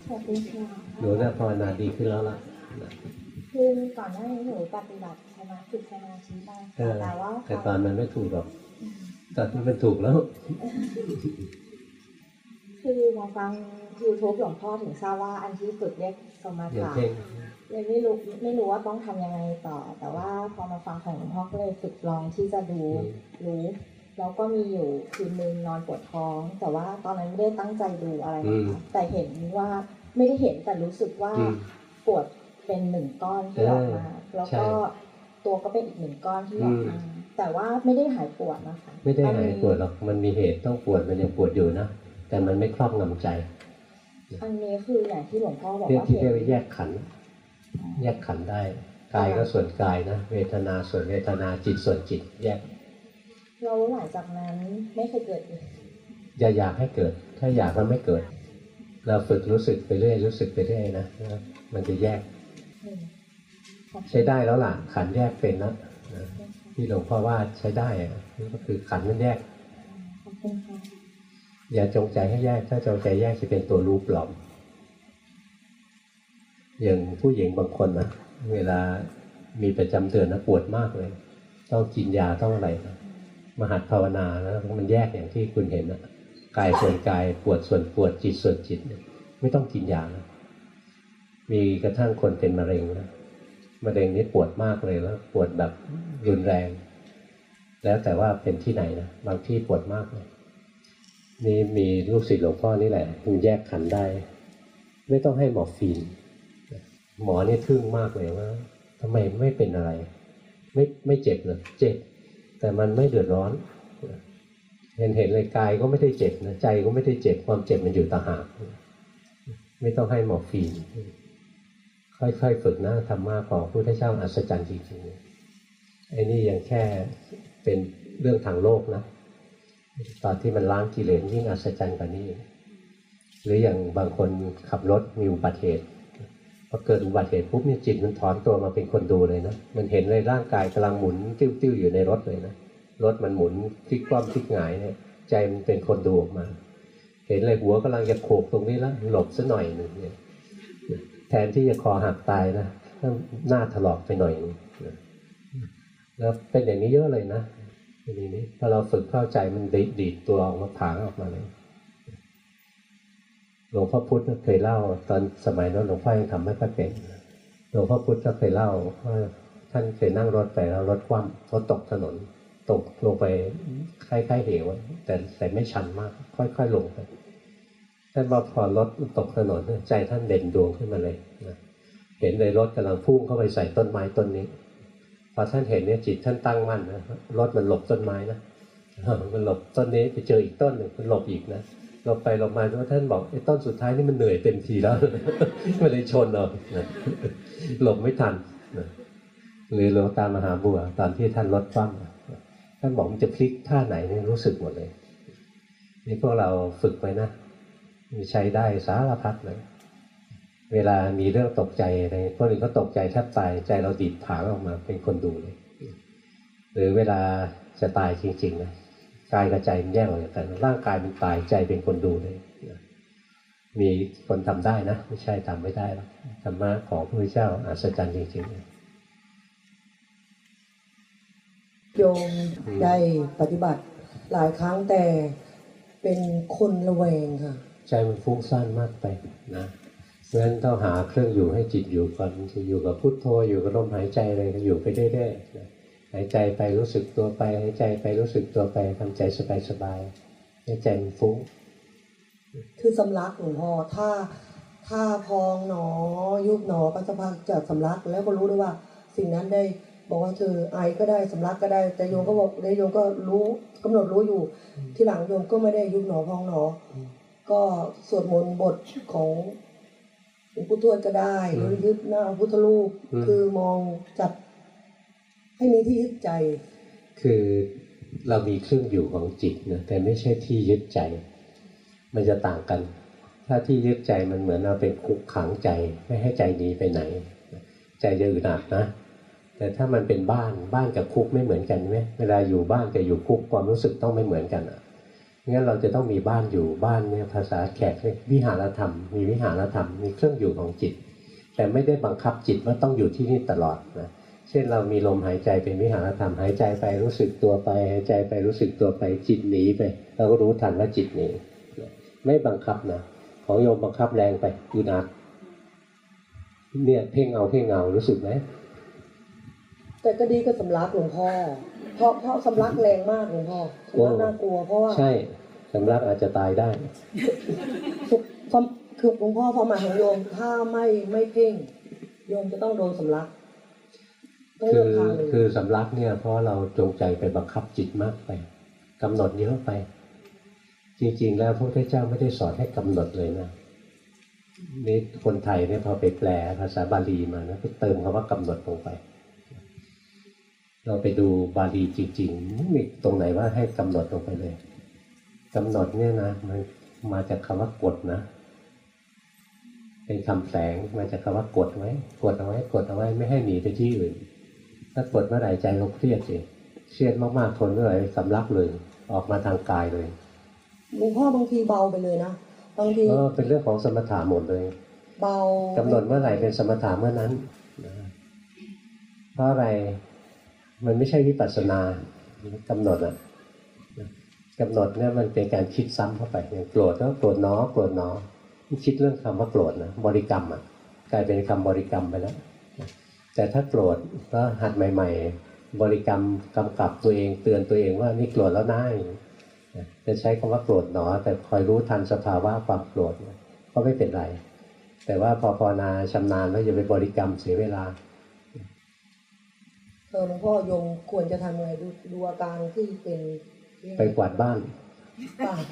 สวัสดีค่ะหนูน่าภาวนาดีขึ้นแล้วล่ะนะ คือก่อนหน้านี้หนูปฏิบัติสมาธิสมาธิบ้างเออแต่ว่าแต่ตอนมันไม่ถูกหรอกตอนที่มันถูกแล้ว คือมาฟัง YouTube หลวงพ่อถึงทราบว่าอันที่ฝึกเรียกสมาอย่างธิเพ่งเลยไม่รู้ไม่รู้ว่าต้องทำยังไงต่อ แต่ว่าพอมาฟังของหลวงพ่อก็เลยฝึกลองที่จะดูรู้แล้วก็มีอยู่คืนนึงนอนปวดท้อง แต่ว่าตอนนั้นไม่ได้ตั้งใจดูอะไรนะคะแต่เห็นว่าไม่ได้เห็นแต่รู้สึกว่าอืมปวด เป็นหนึ่งก้อนที่ออกมา แล้วก็ใช่ตัวก็เป็นอีกหนึ่งก้อนที่ออกมาแต่ว่าไม่ได้หายปวดนะคะ ไม่ได้อันหายนี้ปวดหรอกมันมีเหตุต้องปวดมันยังปวดอยู่นะแต่มันไม่ครอบงำใจ อันนี้คืออย่างที่หลวงพ่อบอกเรียกว่าที่เห็เรียกว่าแยกขันธ์แยกขันธ์ได้กายก็ส่วนกายนะ เวทนาส่วนเวทนาจิตส่วนจิต แยก เราหลังจากนั้นไม่เคยเกิดอีกอย่าอยากให้เกิด ถ้าอยากแล้วไม่เกิด เราฝึกรู้สึกไปเรื่อยรู้สึกไปเรื่อยนะมันจะแยกอืมขอบคุณ ใช้ได้แล้วล่ะ ขันธ์แยกเป็นแล้วนะที่หลวงพ่อว่าใช้ได้อะนี่ก็คือขันธ์มันแยกขอบคุณค่ะอย่าจงใจให้แยก ถ้าจงใจแยกจะเป็นตัวรูปหลอมอย่างผู้หญิงบางคนนะเวลามีประจำเดือนนะปวดมากเลย ต้องกินยาต้องอะไรนะมาหัดภาวนาแล้วมันแยกอย่างที่คุณเห็นนะกายส่วนกายปวดส่วนปวดจิตส่วนจิตเนี่ยไม่ต้องกินยานะ มีกระทั่งคนเป็นมะเร็งนะมะเร็งนี่ปวดมากเลยแล้วปวดแบบรุนแรง แล้วแต่ว่าเป็นที่ไหนนะบางที่ปวดมากเลยนี่มีลูกศิษย์หลวงพ่อนี่แหละมันแยกขันได้ ไม่ต้องให้หมอฟีนหมอเนี่ยทึ่งมากเลยว่าทำไมไม่เป็นอะไร ไม่ไม่เจ็บเลยเจ็บ แต่มันไม่เดือดร้อน เห็นเห็นเลยกายก็ไม่ได้เจ็บนะใจก็ไม่ได้เจ็บความเจ็บมันอยู่ต่างหากไม่ต้องให้หมอฟีน ค่อยๆฝึกนะธรรมะของพระพุทธเจ้าอัศจรรย์จริงๆไอ้นี่ยังแค่เป็นเรื่องทางโลกนะตอนที่มันล้างกิเลสยิ่งอัศจรรย์กว่านี้ หรืออย่างบางคนขับรถมีอุบัติเหตุพอเกิดอุบัติเหตุปุ๊บเนี่ยจิตมันถอนตัวมาเป็นคนดูเลยนะมันเห็นเลยร่างกายกำลังหมุนติ้วๆอยู่ในรถเลยนะรถมันหมุนพลิกคว่ำพลิกหงายเนี่ยใจมันเป็นคนดูออกมา เห็นเลยหัวกำลังจะโขกตรงนี้แล้วหลบซะหน่อยหนึ่งเนี่ย แทนที่จะคอหักตายนะหน้าถลอกไปหน่อยแล้วเป็นอย่างนี้เยอะเลยนะทีนี้พอเราฝึกเข้าใจมันดีดดีดตัวออกมาผางออกมาเลยหลวงพ่อพุธเคยเล่า ตอนสมัยนั้นหลวงพ่อยังทำไม่ค่อยเป็นหลวงพ่อพุธก็เคยเล่าว่าท่านเคยนั่งรถไปแล้วรถคว่ำรถตกถนน ตกลงไปคล้ายๆเหวแต่แต่ไม่ชันมาก ค่อย ๆ ลงไป ท่านบอกพอรถตกถนนใจท่านเด่นดวงขึ้นมาเลยนะเห็นเลยรถกำลังพุ่งเข้าไปใส่ต้นไม้ต้นนี้พอท่านเห็นเนี่ยจิตท่านตั้งมั่นนะรถมันหลบต้นไม้นะมันหลบต้นนี้ไปเจออีกต้นหนึ่งมันหลบอีกนะหลบไปหลบมาแล้วท่านบอกไอ้ต้นสุดท้ายนี่มันเหนื่อยเต็มทีแล้วมันเลยชนเอาหลบไม่ทันหรือหลวงตามหาบัวตอนที่ท่านลดความท่านบอกมันจะพลิกท่าไหนนี่รู้สึกหมดเลยนี่พวกเราฝึกไว้นะ ใช้ได้สารพัดเลย เวลามีเรื่องตกใจอะไรพวกอื่นก็ตกใจแทบตายใจเราดีดผางออกมาเป็นคนดูเลย หรือเวลาจะตายจริงๆนะกายกับใจมันแยกออกจากกันร่างกายมันตายใจเป็นคนดูเลยมีคนทำได้นะ ไม่ใช่ทำไม่ได้หรอกธรรมะของพระพุทธเจ้าอัศจรรย์จริงๆเลยโยมได้ปฏิบัติหลายครั้งแต่เป็นคนระแวงค่ะ ใจมันฟุ้งซ่านมากไปนะเพราะฉะนั้นต้องหาเครื่องอยู่ให้จิตอยู่ก่อนจะอยู่กับพุทโธอยู่กับลมหายใจอะไรก็อยู่ไปเรื่อยๆหายใจไปรู้สึกตัวไปหายใจไปรู้สึกตัวไปทำใจสบายๆให้ใจมันฟุ้ง คือสำลักหลวงพ่อถ้าถ้าพองหนอยุบหนอก็จะพักจะสำลักแล้วก็รู้ด้วยว่า สิ่งนั้นได้บอกว่าเธอไอก็ได้สำลักก็ได้ แต่โยมก็บอกเลยโยมก็รู้กำหนดรู้อยู่ ที่หลังโยมก็ไม่ได้ยุบหนอพองหนอ ก็สวดมนต์บทของหลวงปู่ทวดก็ได้ หรือยึดหน้าพระพุทธรูปอืมคือมองจับให้มีที่ยึดใจ คือเรามีเครื่องอยู่ของจิตนะแต่ไม่ใช่ที่ยึดใจ มันจะต่างกัน ถ้าที่ยึดใจมันเหมือนเราเป็นคุกขังใจ ไม่ให้ใจหนีไปไหน ใจจะอึดอัดนะแต่ถ้ามันเป็นบ้านบ้านกับคุกไม่เหมือนกันไหมเวลาอยู่บ้านกับอยู่คุกความรู้สึกต้องไม่เหมือนกันอะ งั้นเราจะต้องมีบ้านอยู่บ้านเนี่ยภาษาแขกเรียกวิหารธรรม มีวิหารธรรมมีเครื่องอยู่ของจิต แต่ไม่ได้บังคับจิตว่าต้องอยู่ที่นี่ตลอดนะเช่นเรามีลมหายใจเป็นวิหารธรรมหายใจไปรู้สึกตัวไปหายใจไปรู้สึกตัวไปจิตหนีไป เราก็รู้ทันว่าจิตหนีไม่บังคับนะของโยมบังคับแรงไปอึดอัดเนี่ยเพ่งเอาเพ่งเอารู้สึกไหม แต่ก็ดีก็สำลักหลวงพ่อ เพราะเพราะสำลักแรงมากหลวงพ่อสำลักน่ากลัวเพราะว่าใช่สำลักอาจจะตายได้สุความคือหลวงพ่อความหมายของโยมถ้าไม่ไม่เพ่งโยมจะต้องโดนสำลักต้องคืเลือกอทางเลยคือสำลักเนี่ย เพราะเราจงใจไปบังคับจิตมากไปกำหนดเยอะไป จริง ๆ แล้วพระพุทธเจ้าไม่ได้สอนให้กำหนดเลยนะนี่คนไทยเนี่ยพอไปแปลภาษาบาลีมานะก็เติมคำว่ากำหนดลงไป เราไปดูบาลีจริงๆไม่มีตรงไหนว่าให้กำหนดลงไปเลยกำหนดเนี่ยนะมันมาจากคำว่ากดนะ เป็นคำแฝงมาจากคำว่ากดไว้ กดเอาไว้กดเอาไว้ไม่ให้หนีไปที่อื่น ถ้ากดเมื่อไหร่ใจเราเครียดสิเครียดมากๆทนเมื่อไหร่สำลักเลย ออกมาทางกายเลยหลวงพ่อบางทีเบาไปเลยนะบางทีเออเป็นเรื่องของสมถะหมดเลย เบากำหนดเมื่อไหร่เป็นสมถะเมื่อนั้นนะเพราะอะไร มันไม่ใช่วิปัสสนากำหนดอะกำหนดเนี่ยมันเป็นการคิดซ้ำเข้าไปอย่างโกรธก็โกรธหนอโกรธหนอคิดเรื่องคำว่าโกรธนะบริกรรมอะกลายเป็นคำบริกรรมไปแล้วแต่ถ้าโกรธก็หัดใหม่ ๆ บริกรรมกำกับตัวเองเตือนตัวเองว่านี่โกรธแล้วนะอย่างนี้จะใช้คำว่าโกรธหนอ แต่คอยรู้ทันสภาวะความโกรธก็ไม่เป็นไร แต่ว่าพอภาวนาชำนาญแล้วอย่าไปบริกรรมเสียเวลา หลวงพ่อยงควรจะทำไงดูดูอาการที่เป็นที่ไปกวาดบ้านฝาด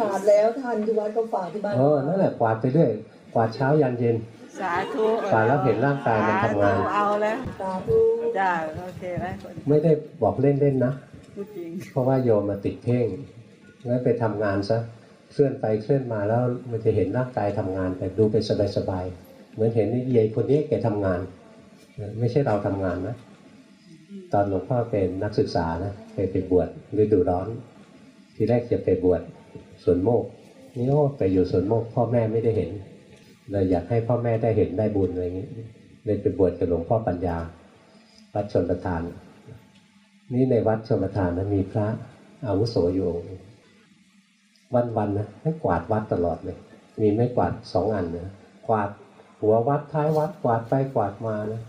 ฝาดแล้วท่านที่วัดก็ฝาดที่บ้านเออนั่นแหละกวาดไปเรื่อยกวาดเช้ายันเย็น สาธุฝ่ายรับเห็นร่างกายมันทำงานสธุเอาแล้วสาธุจ้าโอเคแล้วไม่ได้บอกเล่นๆนะพูดจริงเพราะว่าโยมมาติดเพ่งงั้นไปทำงานซะเคลื่อนไปเคลื่อนมาแล้วมันจะเห็นร่างกายทำงานแต่ดูไปสบายๆเหมือนเห็นนี่ยายคนนี้แกทำงาน ไม่ใช่เราทำงานนะ ตอนหลวงพ่อเป็นนักศึกษานะไปไปบวชฤดูร้อน ทีแรกจะไปบวชสวนโมกนี่โอ้ไปอยู่สวนโมกพ่อแม่ไม่ได้เห็นเลยอยากให้พ่อแม่ได้เห็นได้บุญอะไรอย่างนี้เลยไปบวชกับหลวงพ่อปัญญา วัดชนประทาน นี่ในวัดชนประทานนะมีพระอาวุโสอยู่องค์หนึ่งวันๆนะให้กวาดวัดตลอดเลย มีไม่กวาดสองอันนะกวาดหัววัดท้ายวัดกวาดไปกวาดมานะ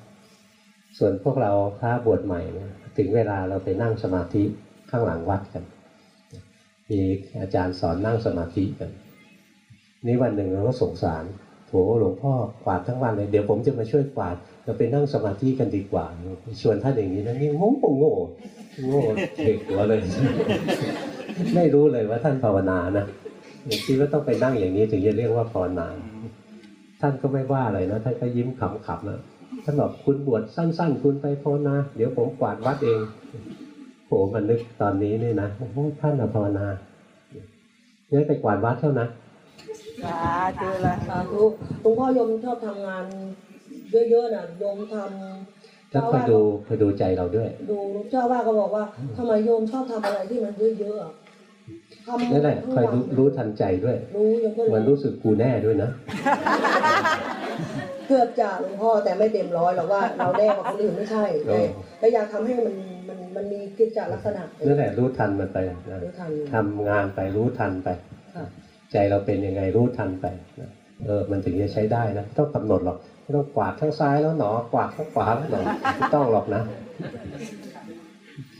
ส่วนพวกเราพระบวชใหม่เนี่ยถึงเวลาเราไปนั่งสมาธิข้างหลังวัดกัน มีอาจารย์สอนนั่งสมาธิกัน นี่วันหนึ่งเราก็สงสารโถหลวงพ่อกวาดทั้งวันเลยเดี๋ยวผมจะมาช่วยกวาดเราไปนั่งสมาธิกันดีกว่าชวนท่านอย่างนี้นะนี่โง่โง่โง่เด็กหัวเลย ไม่รู้เลยว่าท่านภาวนานะคิดว่าต้องไปนั่งอย่างนี้ถึงจะเรียกว่าภาวนาท่านก็ไม่ว่าอะไรนะท่านก็ยิ้มขำๆนะ ท่านบอกคุณบวชสั้น ๆ คุณไปภาวนา เดี๋ยวผมกวาดวัดเองโหมันนึกตอนนี้นี่นะโอ้โหท่านน่ะภาวนาเนี่ยไปกวาดวัดเท่านั้นสาธุละสาธุหลวงพ่อยมชอบทำงาน เยอะๆน่ะโยมทำแล้วคอยดูคอยดูใจเราด้วย ดูเจ้าว่าก็บอกว่าทำไมโยมชอบทำอะไรที่มันเยอะๆอะทำนั่นแหละคอยรู้รู้ทันใจด้วย รู้โยมก็มันรู้รู้สึกกูแน่ด้วยนะ เกือบจะหลวงพ่อแต่ไม่เต็มร้อยหรอกว่าเราแน่กว่าคนอื่นไม่ใช่แต่แต่อยากทำให้มันมันมันมีกิจจลักษณะนั่นแหละรู้ทันมันไปนะรู้ทันทำงานไปรู้ทันไปค่ะใจเราเป็นยังไงรู้ทันไปนะเออมันถึงจะใช้ได้นะไม่ต้องกำหนดหรอกไม่ต้องกวาดข้างซ้ายแล้วหนอกวาดข้างขวาแล้วหนอไม่ต้องหรอกนะ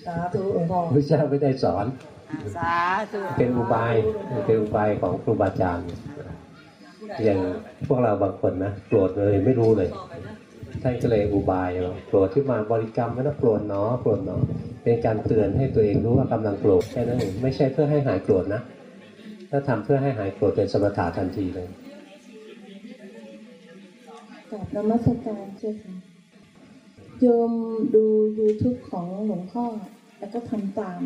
สาธุหลวงพ่อพระเจ้าไม่ได้สอนสาธุเป็นอุบายเป็นอุบายของครูบาอาจารย์ อย่างพวกเราบางคนนะโกรธเลยไม่รู้เลยท่านก็เลยอุบายว่าโกรธที่มาบริกรรมไม่ต้องโกรธเนาะโกรธเนาะเป็นการเตือนให้ตัวเองรู้ว่ากำลังโกรธแค่นั้นเองไม่ใช่เพื่อให้หายโกรธนะ ถ้าทำเพื่อให้หายโกรธเป็นสมถะทันทีเลยกับนมัสการเจ้าค่ะโยมดู YouTube ของหลวงพ่อ แล้วก็ทำตาม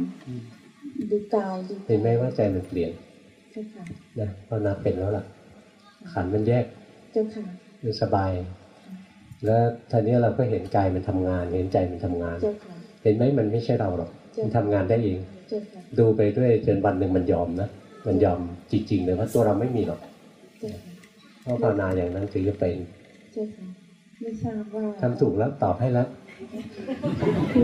ดูกายดูเห็นไหมว่าใจมันเปลี่ยนเจ้าค่ะนะภาวนาเป็นแล้วล่ะ ขันธ์มันแยกเจ้าค่ะมันสบาย แล้วทีนี้เราก็เห็นกายมันทำงาน เห็นใจมันทำงานเจ้าค่ะเห็นไหมมันไม่ใช่เราหรอกมันทำงานได้เองเจ้าค่ะดูไปด้วยจนวันหนึ่งมันยอมนะมันยอมจริงๆเลยว่าตัวเราไม่มีหรอกเจ้าค่ะเพราะภาวนาอย่างนั้นถึงจะเป็นเจ้าค่ะไม่ทราบว่าทำถูกแล้วตอบให้แล้วสาธุ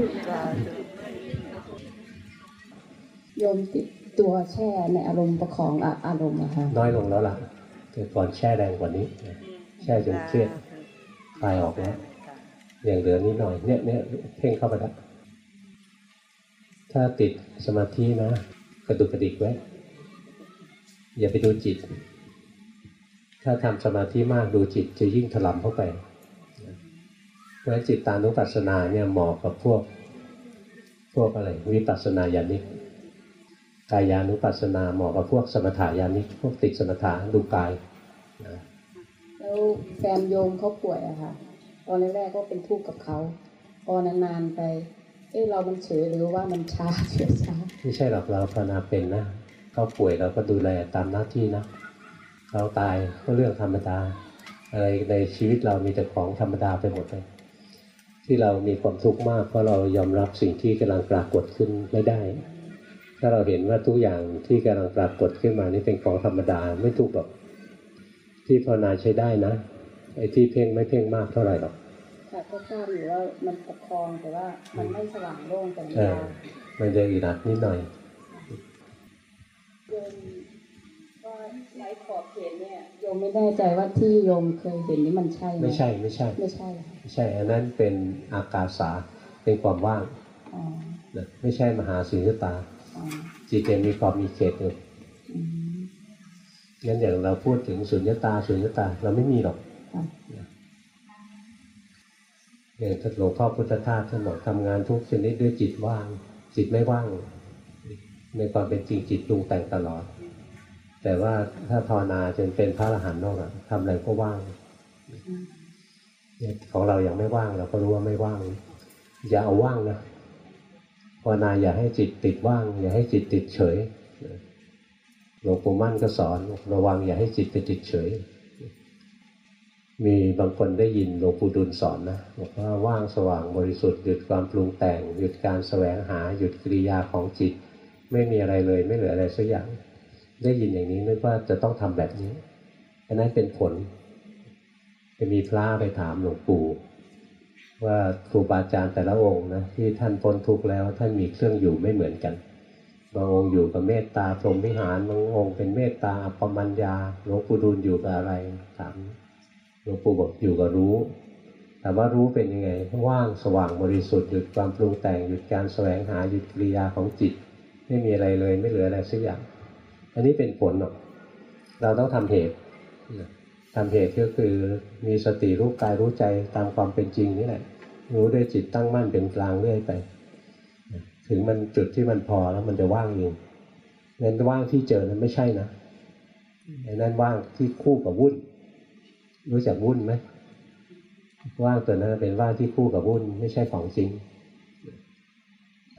โยมติดตัวแช่ในอารมณ์ประคองอะอารมณ์อะค่ะน้อยลงแล้วล่ะ แต่ก่อนแช่แรงกว่านี้แช่จนเครียดคลายออกแล้วอย่างเหลือนิดหน่อยเนี่ยเนี่ยเพ่งเข้าไปแล้วถ้าติดสมาธินะกระดุกกระดิกไว้อย่าไปดูจิต ถ้าทำสมาธิมากดูจิตจะยิ่งถลำเข้าไปเพราะจิตตานุปัสสนาเนี่ยเหมาะกับพวก พวกอะไรวิปัสสนาญาณิก กายานุปัสสนาเหมาะกับพวกสมถายานิกพวกติดสมถะดูกายนะแล้วแฟนโยมเขาป่วยอะค่ะ ตอนแรกๆก็เป็นทุกข์กับเขาพอนานๆไปเอ๊ะเรามันเฉยหรือว่ามันช้าเฉยช้าไม่ใช่หรอกเราภาวนาเป็นนะเขาป่วยเราก็ดูแลตามหน้าที่นะเขาตายก็เรื่องธรรมดาอะไรในชีวิตเรามีแต่ของธรรมดาไปหมดเลยที่เรามีความทุกข์มากเพราะเรายอมรับสิ่งที่กำลังปรากฏขึ้นไม่ได้ ถ้าเราเห็นว่าทุกอย่างที่กำลังปรากฏขึ้นมานี่เป็นของธรรมดาไม่ทุกข์หรอกที่ภาวนาใช้ได้นะไอ้ที่เพ่งไม่เพ่งมากเท่าไหร่หรอกค่ะก็ทราบอยู่ว่ามันประคองแต่ว่ามันไม่สว่างโล่งแต่เอเวอลามันจะอึดอัดนิดหน่อยโยมว่าไร้ขอบเขตเนี่ยโยมไม่แน่ใจว่าที่โยมเคยเห็นนี่มันใช่ไหมไม่ใช่ไม่ใช่ ไม่ใช่เหรอไม่ใช่อันนั้นเป็นอากาสาเป็นความว่างอ๋อนะไม่ใช่มหาสุญญตาอ๋อ จิตยังมีความมีเขตอยู่อืมงั้นอย่างเราพูดถึงสุญญตาสุญญตา เราไม่มีหรอกค่ะอย่างหลวงพ่อพุทธทาสท่านบอกทำงานทุกชนิดด้วยจิตว่าง จิตไม่ว่าง ในความเป็นจริงจิตปรุงแต่งตลอด แต่ว่าถ้าภาวนาจนเป็นพระอรหันต์นอกอะทำอะไรก็ว่างเนี่ยของเรายังไม่ว่างเราก็รู้ว่าไม่ว่าง อย่าเอาว่างนะ ภาวนาอย่าให้จิตติดว่าง อย่าให้จิตติดเฉยหลวงปู่มั่นก็สอนระวังอย่าให้จิตไปติดเฉย มีบางคนได้ยินหลวงปู่ดุลสอนนะบอกว่าว่างสว่างบริสุทธิ์หยุดความปรุงแต่ง หยุดการแสวงหาหยุดกิริยาของจิต ไม่มีอะไรเลยไม่เหลืออะไรสักอย่าง ได้ยินอย่างนี้นึกว่าจะต้องทำแบบนี้อันนั้นเป็นผล จะมีพระไปถามหลวงปู่ ว่าครูบาอาจารย์แต่ละองค์นะที่ท่านพ้นทุกข์แล้วท่านมีเครื่องอยู่ไม่เหมือนกันบางองค์อยู่กับเมตตาพรหมวิหารบางองค์เป็นเมตตาปมัญญาหลวงปู่ดูลอยู่กับอะไรถามหลวงปู่บอกอยู่กับรู้ แต่ว่ารู้เป็นยังไงว่างสว่างบริสุทธิ์หยุดความปรุงแต่งหยุดการแสวงหาหยุดกิริยาของจิต ไม่มีอะไรเลยไม่เหลืออะไรสักอย่างอันนี้เป็นผลหรอกเราต้องทำเหตุทำเหตุก็คือมีสติรู้กายรู้ใจตามความเป็นจริงนี่แหละ รู้ด้วยจิตตั้งมั่นเป็นกลางเรื่อยไป ถึงมันจุดที่มันพอแล้วมันจะว่างเองงั้นว่างที่เจอนั้นไม่ใช่นะไอ้นั่นว่างที่คู่กับวุ่น รู้จักวุ่นไหมว่างตัวนั้นเป็นว่างที่คู่กับวุ่น ไม่ใช่ของจริง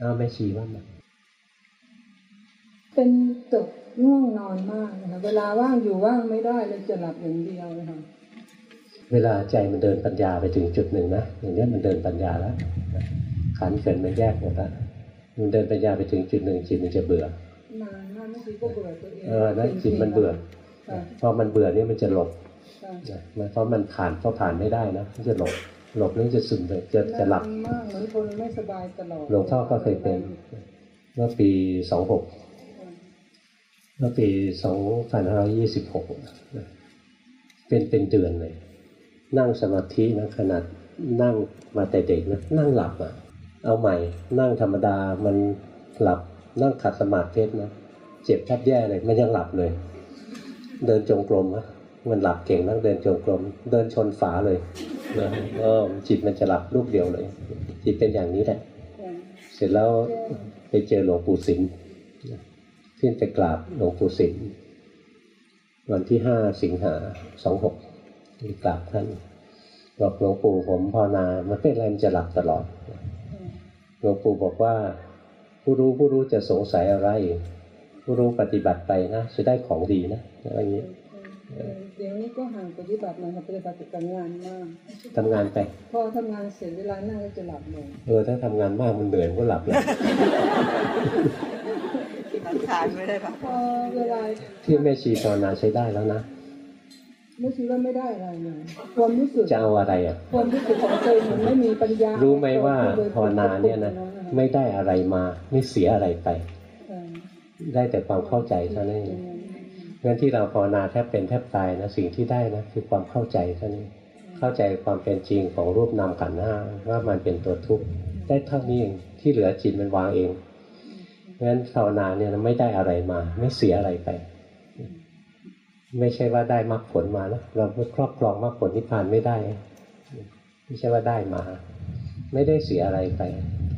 อ้าวแม่ชีว่ามาเป็นตกง่วงนอนมากนะคะเวลาว่างอยู่ว่างไม่ได้เลยจะหลับอย่างเดียวนะคะ เวลาใจมันเดินปัญญาไปถึงจุดหนึ่งนะอย่างเนี้ยมันเดินปัญญาแล้วขันธ์เกิดมันแยกหมดแล้วมันเดินปัญญาไปถึงจุดหนึ่งจิตมันจะเบื่อนานมากบางทีก็เบื่อตัวเองเออนั่นจิตมันเบื่อค่ะพอมันเบื่อนี่มันจะหลบค่ะนะมันเพราะมันผ่านเพราะผ่านไม่ได้นะมันจะหลบหลบแล้วจะซึมเลยจะจะหลับนานมากเหมือนคนไม่สบายตลอดหลวงพ่อก็เคยเป็นเมื่อปีสองหกเมื่อปีสองพันห้าร้อยยี่สิบหกเป็นเป็นเดือนเลย นั่งสมาธินะขนาดนั่งมาแต่เด็กนะนั่งหลับอะ เอาใหม่นั่งธรรมดามันหลับนั่งขัดสมาธินะเจ็บแทบแย่เลยมันยังหลับเลย เดินจงกรมอะมันหลับเก่งนั่งเดินจงกรมเดินชนฝาเลยนะเออจิตมันจะหลับรูปเดียวเลย จิตเป็นอย่างนี้แหละค่ะเสร็จแล้วไปเจอหลวงปู่สิมขึ้นไปกราบหลวงปู่สิมวันที่ห้าสิงหาสองหก ไปกราบท่านบอกหลวงปู่ผมภาวนามันเป็นอะไรมันจะหลับตลอดหลวงปู่บอกว่า ผู้รู้ผู้รู้จะสงสัยอะไร ผู้รู้ปฏิบัติไปนะจะได้ของดีนะอะไรอย่างนี้เออเดี๋ยวนี้ก็ห่างปฏิบัตินะคะปฏิบัติกับงานมากทำงานไป พอทำงานเสร็จเวลานั่งก็จะหลับลงเออถ้าทำงานมากมันเหนื่อยมันก็หลับแล้วสังขารไม่ได้ปะพอเวลาที่แม่ชีภาวนาใช้ได้แล้วนะ ไม่คิดว่าไม่ได้อะไรเลยความรู้สึกจะเอาอะไรอะความรู้สึกของตัวเองมันไม่มีปัญญา รู้ไหมว่าภาวนาเนี่ยนะไม่ได้อะไรมาไม่เสียอะไรไปเออได้แต่ความเข้าใจเท่านั้นเองงั้นที่เราภาวนาแทบเป็นแทบตายนะสิ่งที่ได้นะคือความเข้าใจเท่านี้เข้าใจความเป็นจริงของรูปนามขันธ์ห้าว่ามันเป็นตัวทุกข์ได้เท่านี้เองที่เหลือจิตมันวางเองงั้นภาวนาเนี่ยนะไม่ได้อะไรมา ไม่เสียอะไรไป ไม่ใช่ว่าได้มรรคผลมานะเราไม่ครอบครองมรรคผลนิพพานไม่ได้ ไม่ใช่ว่าได้มา ไม่ได้เสียอะไรไป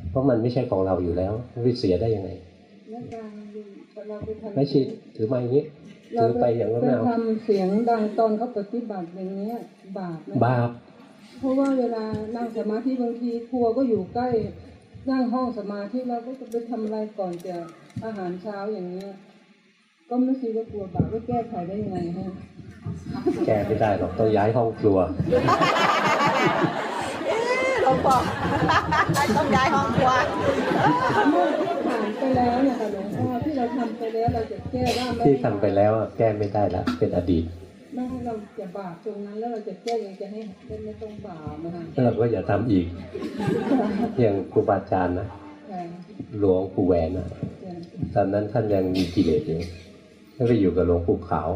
เพราะมันไม่ใช่ของเราอยู่แล้วไม่เสียได้ยังไงแล้วการเราไปทำไม่ชิดถือมาอย่างนี้เราถือไปอย่างนั้นไปไม่เอาทำเสียงดังตอนเขาปฏิบัติอย่างเนี้ยบาปไหมบาปเพราะว่าเวลานั่งสมาธิบางทีครัวก็อยู่ใกล้นั่งห้องสมาธิเราก็จะไปทำอะไรก่อนจะอาหารเช้าอย่างเนี้ย ก็ไม่คิดว่ากลัวบาปว่าแก้ไขได้ยังไงฮะแก้ไม่ได้หรอกต้องย้ายห้องครัวหลวงพ่อต้องย้ายห้องครัวเมื่อที่ผ่านไปแล้วเนี่ยค่ะหลวงพ่อที่เราทำไปแล้วเราจะแก้ได้ไหมที่ทำไปแล้วอะแก้ไม่ได้แล้วเป็นอดีตไม่ให้เราจะบาปตรงนั้นแล้วเราจะแก้ยังจะให้ได้ไม่ต้องบาปนะคะเราก็อย่าทำอีกอย่างครูบาอาจารย์นะค่ะหลวงปู่แหวนนะค่ะตอนนั้นท่านยังมีกิเลสอยู่ ท่านไปอยู่กับหลวงปู่ขาว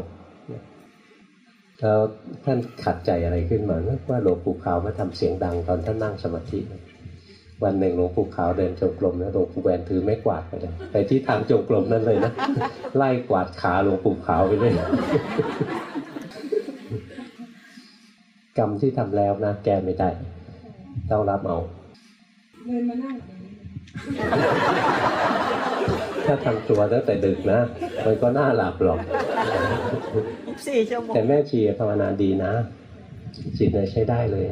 แล้วท่านขัดใจอะไรขึ้นมาว่าหลวงปู่ขาวมาทำเสียงดังตอนท่านนั่งสมาธิ วันหนึ่งหลวงปู่ขาวเดินจงกรมแล้วหลวงปู่แหวนถือไม้กวาดไปเลยไปที่ทางจงกรมนั่นเลยนะไล่กวาดขาหลวงปู่ขาวไปเลยกรรมที่ทำแล้วนะแก้ไม่ได้ ต้องรับเอาเลยมานั่ง ถ้าทำตัวตั้งแต่ดึกนะ มันก็น่าหลับหรอกสี่ชั่วโมงแต่แม่ชีภาวนาดีนะจิตเนี่ยใช้ได้เลย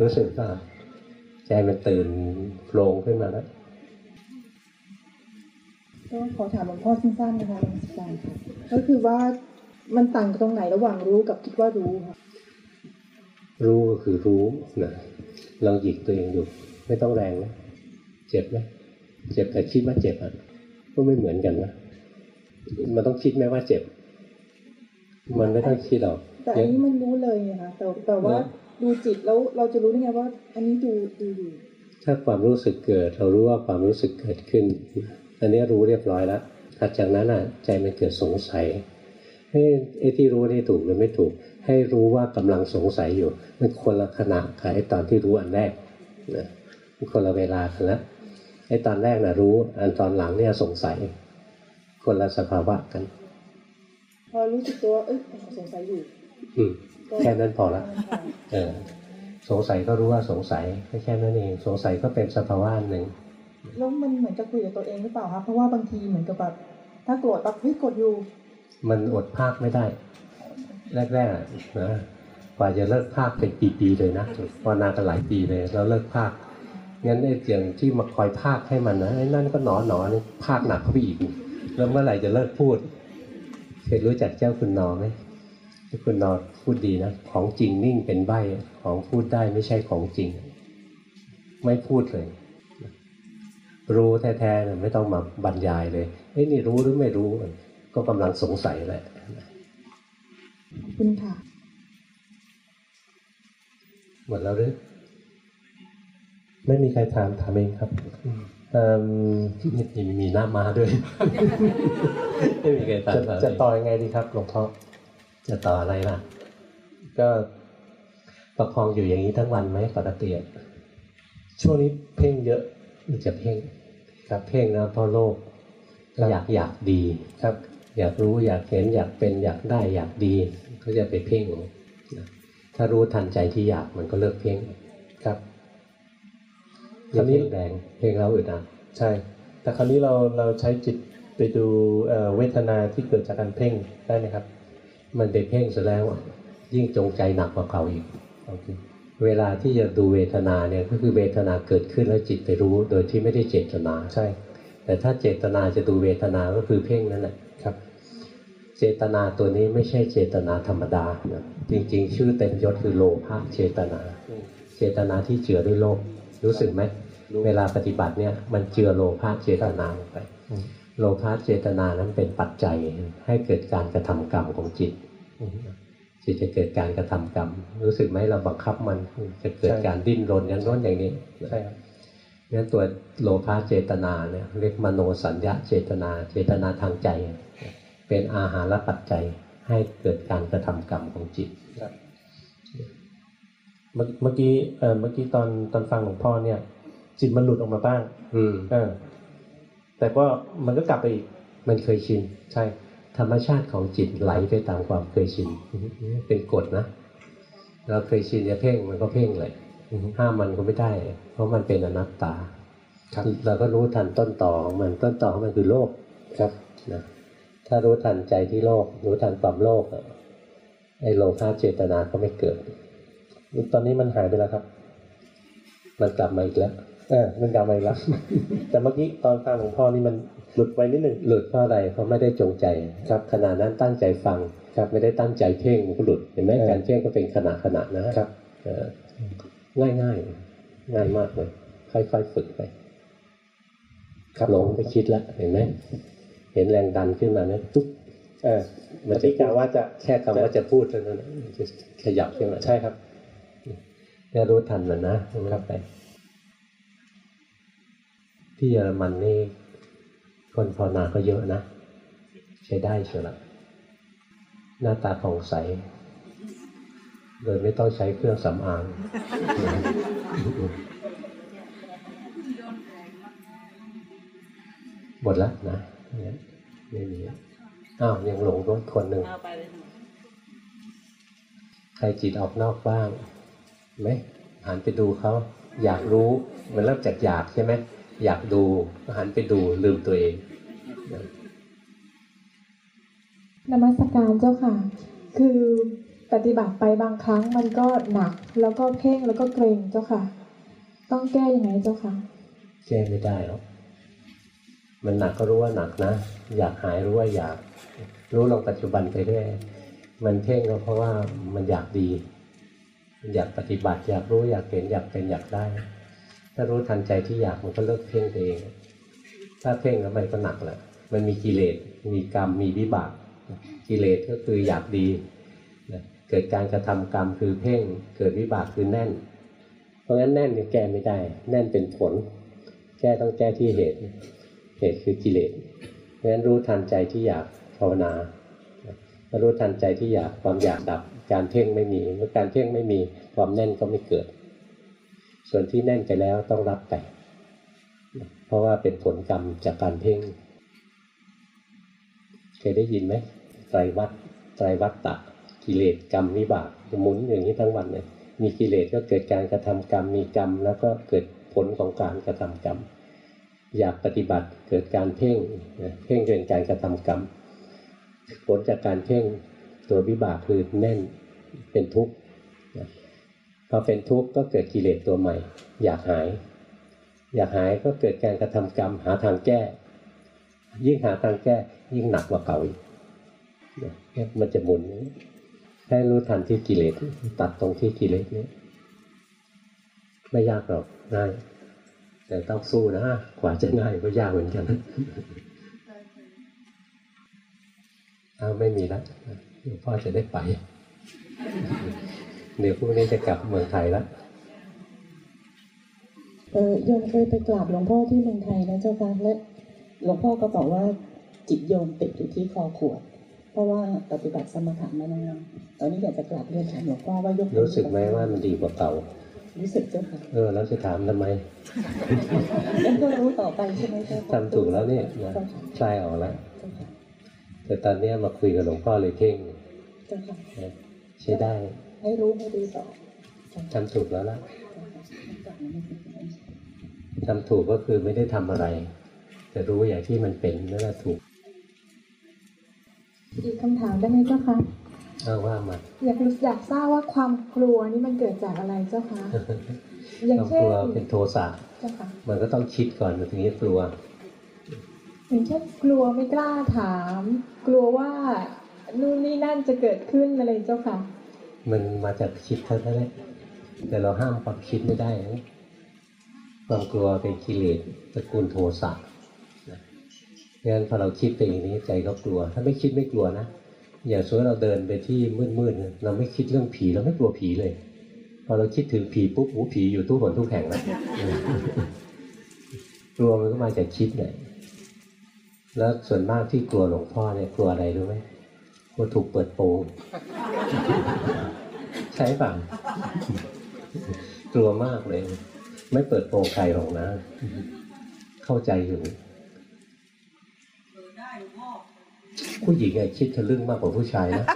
รู้สึกว่าใจมันตื่นโปร่งขึ้นมาแล้วก็ขอถามหลวงพ่อสั้นๆนะคะนมัสการค่ะก็คือว่ามันต่างกันตรงไหนระหว่างรู้กับคิดว่ารู้ค่ะรู้ก็คือรู้นะลองหยิกตัวเองดู ไม่ต้องแรงนะเจ็บไหมเจ็บแต่คิดว่าเจ็บอะ ก็ไม่เหมือนกันนะมันต้องคิดไหมว่าเจ็บ มันไม่ต้องคิดหรอกแต่อันนี้มันรู้เลยไงคะแต่แต่ว่าดูจิตแล้วเราจะรู้ได้ไงว่า อันนี้ดูดูอยู่ถ้าความรู้สึกเกิด เรารู้ว่าความรู้สึกเกิดขึ้น อันนี้รู้เรียบร้อยแล้วถัดจากนั้นอะ ใจมันเกิดสงสัยให้ไอ้ที่รู้นี่ถูกหรือไม่ถูก ให้รู้ว่ากำลังสงสัยอยู่มันคนละขณะกับไอ้ตอนที่รู้อันแรกนะมันคนละเวลากันละ ไอ้ตอนแรกน่ะรู้ อันตอนหลังเนี่ยสงสัย คนละสภาวะกัน พอรู้สึกตัวว่าเอ้ยสงสัยอยู่อืมก็แค่นั้นพอละค่ะเออสงสัยก็รู้ว่าสงสัยแค่แค่นั้นเอง สงสัยก็เป็นสภาวะอันหนึ่งแล้วมันเหมือนจะคุยกับตัวเองหรือเปล่าคะเพราะว่าบางทีเหมือนกับแบบถ้าโกรธแบบเฮ้ยกดอยู่ มันอดภาคไม่ได้ แรกๆอะนะกว่าจะเลิกภาคเป็นปีๆเลยนะภาวนากันหลายปีเลยแล้วเลิกภาค งั้นไอ้เสียงที่มาคอยภาคให้มันนะไอ้นั่นก็หนอหนอนี่ภาคหนักเข้าไปอีกแล้วเมื่อไหร่จะเลิกพูดเคยรู้จักเจ้าคุณนอไหมเจ้าคุณนอพูดดีนะของจริงนิ่งเป็นใบของพูดได้ไม่ใช่ของจริง ไม่พูดเลย รู้แท้ๆเนี่ยไม่ต้องมาบรรยายเลยเอ้ยนี่รู้หรือไม่รู้ ก็กำลังสงสัยแหละขอบคุณค่ะหมดแล้วหรือ ไม่มีใครถามถามเองครับเอิ่มมีมีหน้ามาด้วยไม่มีใครตัดจะจะต่อยังไงดีครับหลวงพ่อจะต่ออะไรล่ะ ก็ประคองอยู่อย่างนี้ทั้งวันไหมปกติอะช่วงนี้เพ่งเยอะมันจะเพ่งครับเพ่งนะเพราะโลภครับอยากอยากดีครับ อยากรู้อยากเห็นอยากเป็นอยากได้อยากดีก็จะไปเพ่งนะถ้ารู้ทันใจที่อยากมันก็เลิกเพ่งครับ อย่าเพ่งแรงเพ่งแล้วอึดอัดใช่ แต่คราวนี้เราเราใช้จิตไปดูเอ่อเวทนาที่เกิดจากการเพ่งได้ไหมครับ มันไปเพ่งเสร็จแล้วอะยิ่งจงใจหนักกว่าเก่าอีกโอเคเวลาที่จะดูเวทนาเนี่ยก็คือเวทนาเกิดขึ้นแล้วจิตไปรู้โดยที่ไม่ได้เจตนาใช่ แต่ถ้าเจตนาจะดูเวทนาก็คือเพ่งนั่นแหละครับ เจตนาตัวนี้ไม่ใช่เจตนาธรรมดานะจริง ๆ ชื่อเต็มยศคือโลภะเจตนา เจตนาที่เจือด้วยโลภรู้สึกไหม เวลาปฏิบัติเนี่ยมันเจือโลภะเจตนาลงไปอืมโลภะเจตนานั้นเป็นปัจจัยให้เกิดการกระทำกรรมของจิตอืมจิตจะเกิดการกระทำกรรม รู้สึกไหมเราบังคับมันจะเกิดใช่การดิ้นรนอย่างโน้นอย่างนี้ใช่ครับงั้นตัวโลภะเจตนาเนี่ยเรียกมโนสัญญาเจตนา เจตนาทางใจ เป็นอาหารและปัจจัยให้เกิดการกระทำกรรมของจิตครับเมื่อเมื่อกี้เอ่อเมื่อกี้ตอนตอนฟังหลวงพ่อเนี่ย จิตมันหลุดออกมาบ้าง อืมเออ แต่ก็มันก็กลับไปอีกมันเคยชิน ใช่ ธรรมชาติของจิตไหลไปตามความเคยชิน เป็นกฎนะ เราเคยชินจะเพ่งมันก็เพ่งเลยอือฮึห้ามมันก็ไม่ได้ เพราะมันเป็นอนัตตาครับเราก็รู้ทันต้นต่อของมันต้นต่อของมันคือโลภครับนะถ้ารู้ทันใจที่โลภรู้ทันความโลภอะไอ้โลภะเจตนาก็ไม่เกิด ตอนนี้มันหายไปแล้วครับ มันกลับมาอีกแล้ว เออมันกลับมาอีกแล้วแต่เมื่อกี้ตอนฟังหลวงพ่อนี่มันหลุดไปนิดหนึ่งหลุดเพราะอะไรเพราะไม่ได้จงใจครับขณะนั้นตั้งใจฟังครับไม่ได้ตั้งใจเพ่งมันก็หลุดเห็นไหมเออการเพ่งก็เป็นขณะขณะนะครับเออง่ายง่ายๆง่ายมากเลยค่อยๆฝึกไป ครับหลงไปคิดแล้วเห็นไหมเห็นแรงดันขึ้นมาเนี่ยตุ๊บเออมันที่จะกล่าวว่าจะแค่คำว่าจะพูดเท่านั้นมันจะขยับขึ้นมาใช่ครับแค่รู้ทันมันนะรู้ไป ที่เยอรมันนี่คนภาวนาก็เยอะนะ ใช้ได้เชียวละหน้าตาผ่องใส โดยไม่ต้องใช้เครื่องสำอางหมดแล้วนะเนี่ยไม่มีอ้าวยังหลงรถคนหนึ่งใครจิตออกนอกบ้างไหมหันไปดูเขาอยากรู้มันเริ่มจากอยากใช่ไหม อยากดูก็หันไปดูลืมตัวเองนมัสการเจ้าค่ะ คือปฏิบัติไปบางครั้งมันก็หนักแล้วก็เพ่งแล้วก็เกรงเจ้าค่ะ ต้องแก้ยังไงเจ้าค่ะ แก้ไม่ได้หรอกมันหนักก็รู้ว่าหนักนะ อยากหายรู้ว่าอยาก รู้ลงปัจจุบันไปเรื่อยมันเพ่งก็เพราะว่ามันอยากดี มันอยากปฏิบัติอยากรู้อยากเห็นอยากเป็นอยากได้ ถ้ารู้ทันใจที่อยากมันก็เลิกเพ่งไปเอง ถ้าเพ่งแล้วมันก็หนักแหละมันมีกิเลส มีกรรม มีวิบาก กิเลสก็คืออยากดี เกิดการกระทำกรรมคือเพ่ง เกิดวิบากคือแน่น เพราะงั้นแน่นเนี่ยแก้ไม่ได้ แน่นเป็นผล แก้ต้องแก้ที่เหตุ เหตุคือกิเลส เพราะฉะนั้นรู้ทันใจที่อยากภาวนารู้ทันใจที่อยากความอยากดับ การเพ่งไม่มี เมื่อการเพ่งไม่มีความแน่นก็ไม่เกิด ส่วนที่แน่นไปแล้วต้องรับไป เพราะว่าเป็นผลกรรมจากการเพ่งเคยได้ยินไหมไตรวัฏไตรวัฏตะกิเลสกรรมวิบากหมุนอย่างนี้ทั้งวันเลยมีกิเลสก็เกิดการกระทำกรรมมีกรรม แล้วก็เกิดผลของการกระทำกรรม อยากปฏิบัติเกิดการเพ่งเพ่งเป็นการกระทำกรรม ผลจากการเพ่งตัววิบากคือแน่นเป็นทุกข์ อเป็นทุกข์ก็เกิดกิเลสตัวใหม่ อยากหาย อยากหายก็เกิดการกระทำกรรมหาทางแก้ ยิ่งหาทางแก้ยิ่งหนักกว่าเก่าอีกเนี่ยมันจะหมุนอย่างนี้ให้รู้ทันที่กิเลสตัดตรงที่กิเลสนี้ไม่ยากหรอกง่ายแต่ต้องสู้นะกว่าจะง่ายก็ยากเหมือนกันเอาไม่มีแล้วหลวงพ่อจะได้ไป เดี๋ยวพรุ่งนี้จะกลับเมืองไทยแล้วเออโยมเคยไปกราบหลวงพ่อที่เมืองไทยนะเจ้าค่ะและหลวงพ่อก็บอกว่าจิตโยมติดอยู่ที่คอขวด เพราะว่าปฏิบัติสมถะมานานตอนนี้อยากจะกราบเรียนถามหลวงพ่อว่ายกรู้สึกไหมว่ามันดีกว่าเก่ารู้สึกเจ้าค่ะเออแล้วจะถามทำไมแล้วก็รู้ต่อไปใช่ไหมเจ้าค่ะทำถูกแล้วเนี่ยนะเจ้าค่ะใช่ออกแล้วเจ้าค่ะแต่ตอนเนี้ยมาคุยกับหลวงพ่อเลยเพ่งเจ้าค่ะนะใช้ได้ ให้รู้ให้ดูต่อเจ้าค่ะทำถูกแล้วล่ะกราบนมัสการทำถูกก็คือไม่ได้ทำอะไร แต่รู้อย่างที่มันเป็นนั่นแหละถูก อีกคำถามได้ไหมเจ้าค่ะเอาว่ามาอยากรู้อยากทราบว่าความกลัวนี่มันเกิดจากอะไรเจ้าคะอย่างความเช่กนลัวเป็นโทสะเจ้าค่ะมันก็ต้องคิดก่อนมันถึงจะกลัวอย่างเช่นกลัวไม่กล้าถาม กลัวว่านู่นนี่นั่นจะเกิดขึ้นอะไรเจ้าค่ะ มันมาจากคิดเท่านั้นแหละแต่เราห้ามความคิดไม่ได้นะความกลัวเป็นกิเลสตระกูลโทสะนะงั้นพอเราคิดไปอย่างนี้ใจก็กลัว ถ้าไม่คิดไม่กลัวนะอย่างสมมติเราเดินไปที่มืดๆเราไม่คิดเรื่องผีเราไม่กลัวผีเลย พอเราคิดถึงผีปุ๊บหูผีอยู่ทุกหนทุกแห่งแล้วกลัวมันก็มาจากคิดเนี่ยแล้วส่วนมากที่กลัวหลวงพ่อเนี่ยกลัวอะไรรู้ไหม กลัวถูกเปิดโปงใช่ป่ะกลัวมากเลย ไม่เปิดโปงใครหรอกนะ เข้าใจอยู่ผู้หญิงไอ้คิดทะลึ่งมากกว่าผู้ชายนะ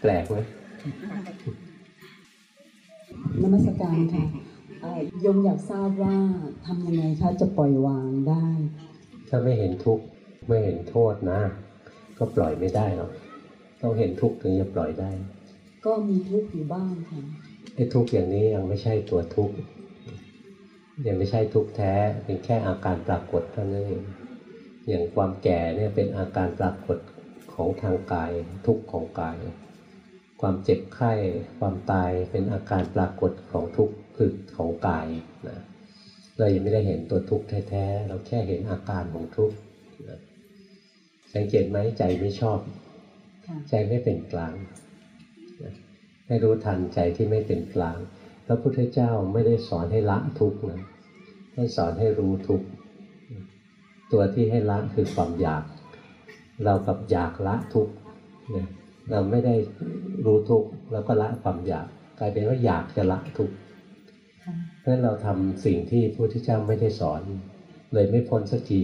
แปลกไหมนมัสการค่ะเอ่อโยมอยากทราบว่าทำยังไงคะจะปล่อยวางได้ ถ้าไม่เห็นทุกข์ ไม่เห็นโทษนะ ก็ปล่อยไม่ได้หรอกต้องเห็นทุกข์ถึงจะปล่อยได้ ก็มีทุกข์อยู่บ้างค่ะไอ้ทุกข์อย่างนี้ยังไม่ใช่ตัวทุกข์ยังไม่ใช่ทุกข์แท้เป็นแค่อาการปรากฏเท่านั้นเองอย่างความแก่เนี่ยเป็นอาการปรากฏของทางกายทุกข์ของกาย ความเจ็บไข้ความตายเป็นอาการปรากฏของทุกข์คือของกายนะเรายังไม่ได้เห็นตัวทุกข์แท้ๆเราแค่เห็นอาการของทุกข์นะ สังเกตไหมใจไม่ชอบ ใจไม่เป็นกลางนะให้รู้ทันใจที่ไม่เป็นกลาง พระพุทธเจ้าไม่ได้สอนให้ละทุกข์นะท่านสอนให้รู้ทุกข์ตัวที่ให้ละคือความอยาก เรากับอยากละทุกข์นะเราไม่ได้รู้ทุกข์แล้วก็ละความอยากกลายเป็นว่าอยากจะละทุกข์เพราะฉะนั้นเราทำสิ่งที่พระพุทธเจ้าไม่ได้สอน เลยไม่พ้นสักที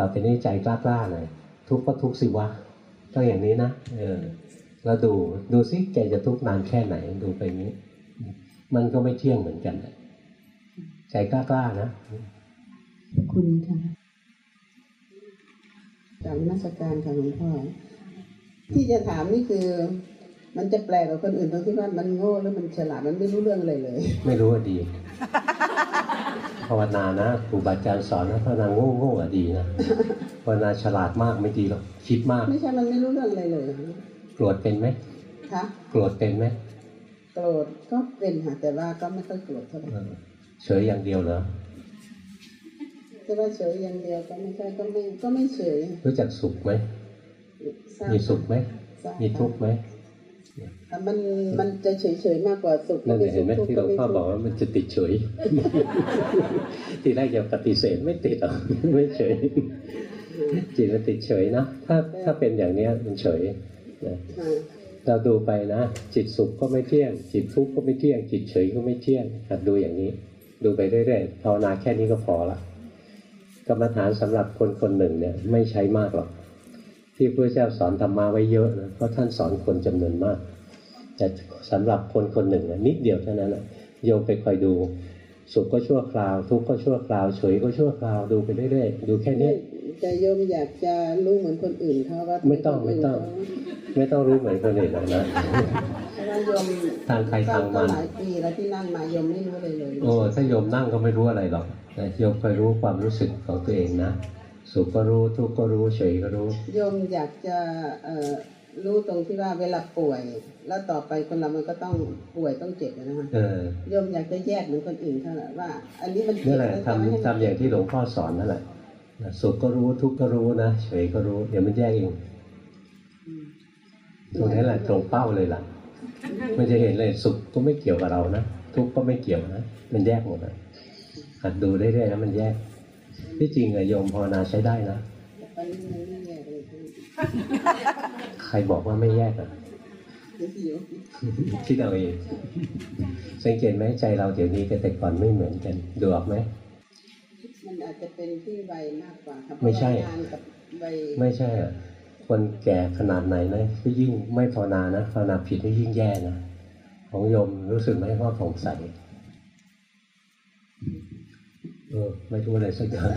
ต่อไปนี้ใจกล้าๆหน่อยทุกข์ก็ทุกข์สิวะต้องอย่างนี้นะเออแล้วดูดูซิแกจะทุกข์นานแค่ไหนดูไปนี้ มันก็ไม่เที่ยงเหมือนกันนะใจกล้าๆนะคุณค่ะกรารนมัสการค่ะหลวงพ่อที่จะถามนี่คือ มันจะแปลกกว่าคนอื่นตรงที่ว่ามันโง่แล้วมันฉลาดมันไม่รู้เรื่องอะไรเลย ไม่รู้ว่าดี ภาวนานะครูบาอาจารย์สอนนะภาวนาโง่โง่ๆอะดีนะภาวนาฉลาดมากไม่ดีหรอกคิดมาก ไม่ใช่มันไม่รู้เรื่องอะไรเลยโกรธเป็นไหมคะโกรธเป็นไหมโกรธก็เป็นค่ะแต่ว่าก็ไม่ค่อยโกรธเท่าไหร่เออเฉยอย่างเดียวเหรอแต่ว่าเฉยอย่างเดียวก็ไม่ใช่ก็ไม่ก็ไม่เฉยรู้จักสุขไหมทราบมีสุขไหมทราบมีทุกข์ไหมแต่ มันมันจะเฉยเฉยๆมากกว่าสุขก็นั่นไม่เห็สุนขไหมทุกข์ที่หลก็วงไม่พ่อทุบอกกข์ว่ามันจะติดเฉย ทีแรกจะปฏิเสธไม่ติดหรอกไม่เฉยจิตมันติดเฉยนะถ้าถ้าเป็นอย่างเนี้ยมันเฉยนะค่ะเราดูไปนะ จิตสุขก็ไม่เที่ยง จิตทุกข์ก็ไม่เที่ยง จิตเฉยก็ไม่เที่ยงหัดดูอย่างนี้ ดูไปเรื่อยๆภาวนาแค่นี้ก็พอละกรรมฐานสำหรับคนคนหนึ่งเนี่ยไม่ใช้มากหรอกที่พระเจ้าสอนธรรมะไว้เยอะนะเพราะท่านสอนคนจำนวนมาก แต่สำหรับคนคนหนึ่งนะนิดเดียวเท่านั้นนะโยมไปคอยดู สุขก็ชั่วคราว ทุกข์ก็ชั่วคราวเฉยก็ชั่วคราวดูไปเรื่อยๆดูแค่นี้แต่โยมอยากจะรู้เหมือนคนอื่นเขาว่าไม่ต้องไม่ต้อง ไม่ต้องรู้เหมือนคนอื่นหรอกนะเพราะว่าโยมทางใครทางมันก็หลายปีแล้วที่นั่งมาโยมไม่รู้เลยเลยโอ้ถ้าโยมนั่งก็ไม่รู้อะไรหรอกแต่โยมคอยรู้ความรู้สึกของตัวเองนะสุขก็รู้ทุกข์ก็รู้เฉยก็รู้โยมอยากจะเอ่อ รู้ตรงที่ว่าเวลาป่วย แล้วต่อไปคนเรามันก็ต้องป่วยต้องเจ็บอะนะคะเออโยมอยากจะแยกเหมือนคนอื่นเท่านั้นว่า อันนี้มันเจ็นี่บแหละแล้วจะไม่ให้ทำมันทำอย่างที่หลวงพ่อสอนนั่นแหละนะสุขก็รู้ทุกข์ก็รู้นะเฉยก็รู้ เดี๋ยวมันแยกเองอืมตรงนี้แหละตรงเป้าเลยล่ะ มันจะเห็นเลยสุขก็ไม่เกี่ยวกับเรานะทุกข์ก็ไม่เกี่ยวนะมันแยกหมดนะหัดดูเรื่อยๆนะมันแยกที่จริงอะโยมภาวนาใช้ได้นะ ใครบอกว่าไม่แยกอะโยมคิดเอาเองสังเกตไหมใจเราเดี๋ยวนี้กับแต่ก่อนไม่เหมือนกันดูออกไหมมันอาจจะเป็นที่วัยมากกว่าครับไม่ใช่เพราะว่างานกับวัยไม่ใช่อะคนแก่ขนาดไหนนะก็ยิ่งไม่ภาวนานะภาวนาผิดก็ยิ่งแย่นะของโยมรู้สึกไหมว่าผ่องใส เออไม่รู้อะไรสักอย่าง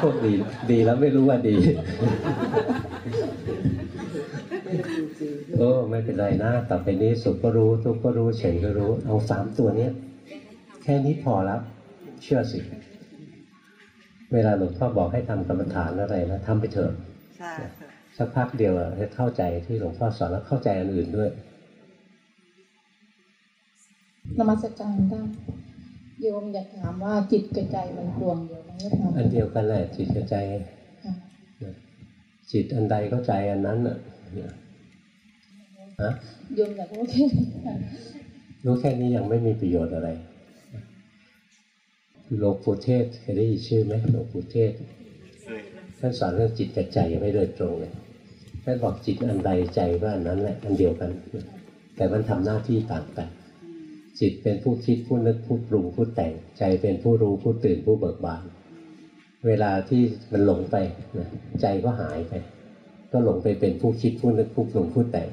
พวกดีดีแล้วไม่รู้ว่าดีโอ้ไม่เป็นไรนะต่อไปนี้สุขก็รู้ ทุกข์ก็รู้เฉยก็รู้ เอาสามตัวเนี้ยแค่นี้พอแล้ว เชื่อสิ เวลาหลวงพ่อบอกให้ทำกรรมฐานอะไรนะทำไปเถอะใช่สักพักเดียวอะจะเข้าใจที่หลวงพ่อสอนแล้วเข้าใจอันอื่นด้วยนมัสการได้ โยมอยากถามว่าจิตกับใจมันดวงเดียวกันหรือเปล่าอันเดียวกันแหละจิตกับใจค่ะจิตอันใดก็ใจอันนั้นน่ะเนี่ยฮะโยมอยากรู้แค่นี้ค่ะรู้แค่นี้ยังไม่มีประโยชน์อะไรหลวงปู่เทศเคยได้ยินชื่อไหมหลวงปู่เทศท่านสอนเรื่องจิตกับใจไม่โดยตรงเลยท่านบอกจิตอันใดใจก็อันนั้นแหละอันเดียวกัน แต่มันทำหน้าที่ต่างกัน จิตเป็นผู้คิดผู้นึกผู้ปรุงผู้แต่งใจเป็นผู้รู้ผู้ตื่นผู้เบิกบาน เวลาที่มันหลงไปนะใจก็หายไป ก็หลงไปเป็นผู้คิดผู้นึกผู้ปรุงผู้แต่ง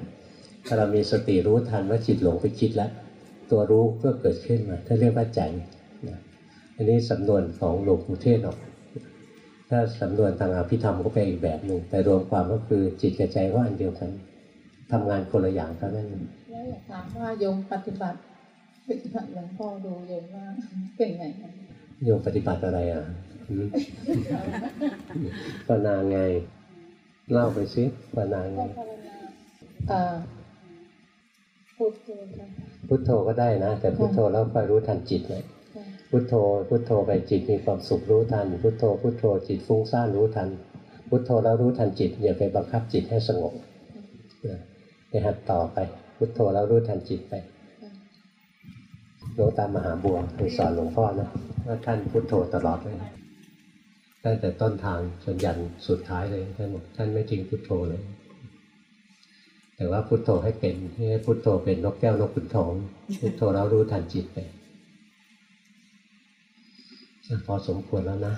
ถ้าเรามีสติรู้ทันว่าจิตหลงไปคิดแล้ว ตัวรู้ก็เกิดขึ้นมาถ้าเรียกว่าใจนะอันนี้สำนวนของหลวงปู่เทศหรอกถ้าสำนวนทางอภิธรรมก็เป็นอีกแบบหนึ่งแต่รวมความก็คือจิตกับใจก็อันเดียวกันทำงานคนละอย่างเท่านั้นแล้วอยากถามว่าโยมปฏิบัติ ปฏิบัติหลวงพ่อดูโยมว่ากเป็นไงคะโยมปฏิบัติอะไรอะภาวนาไง เล่าไปสิภาวนาไงก็ภาวนาเอ่อพูดคุยกันพุทโธก็ได้นะ แต่พุทโธแล้วคอยรู้ทันจิตนะค่ะพุทโธ พุทโธไปจิตมีความสุขรู้ทัน พุทโธ พุทโธจิตฟุ้งซ่านรู้ทัน พุทโธแล้วรู้ทันจิต อย่าไปบังคับจิตให้สงบไปหัดต่อไป พุทโธแล้วรู้ทันจิตไป หลวงตามหาบัวเคยสอนหลวงพ่อนะว่าท่านพุทโธตลอดเลยตั้งแต่ต้นทางจนยันสุดท้ายเลยท่านบอกท่านไม่จริงพุทโธเลย แต่ว่าพุทโธให้เป็นให้พุทโธเป็นนกแก้วนกขุนทองพุทโธแล้วรู้ทันจิตไปพอสมควรแล้วนะ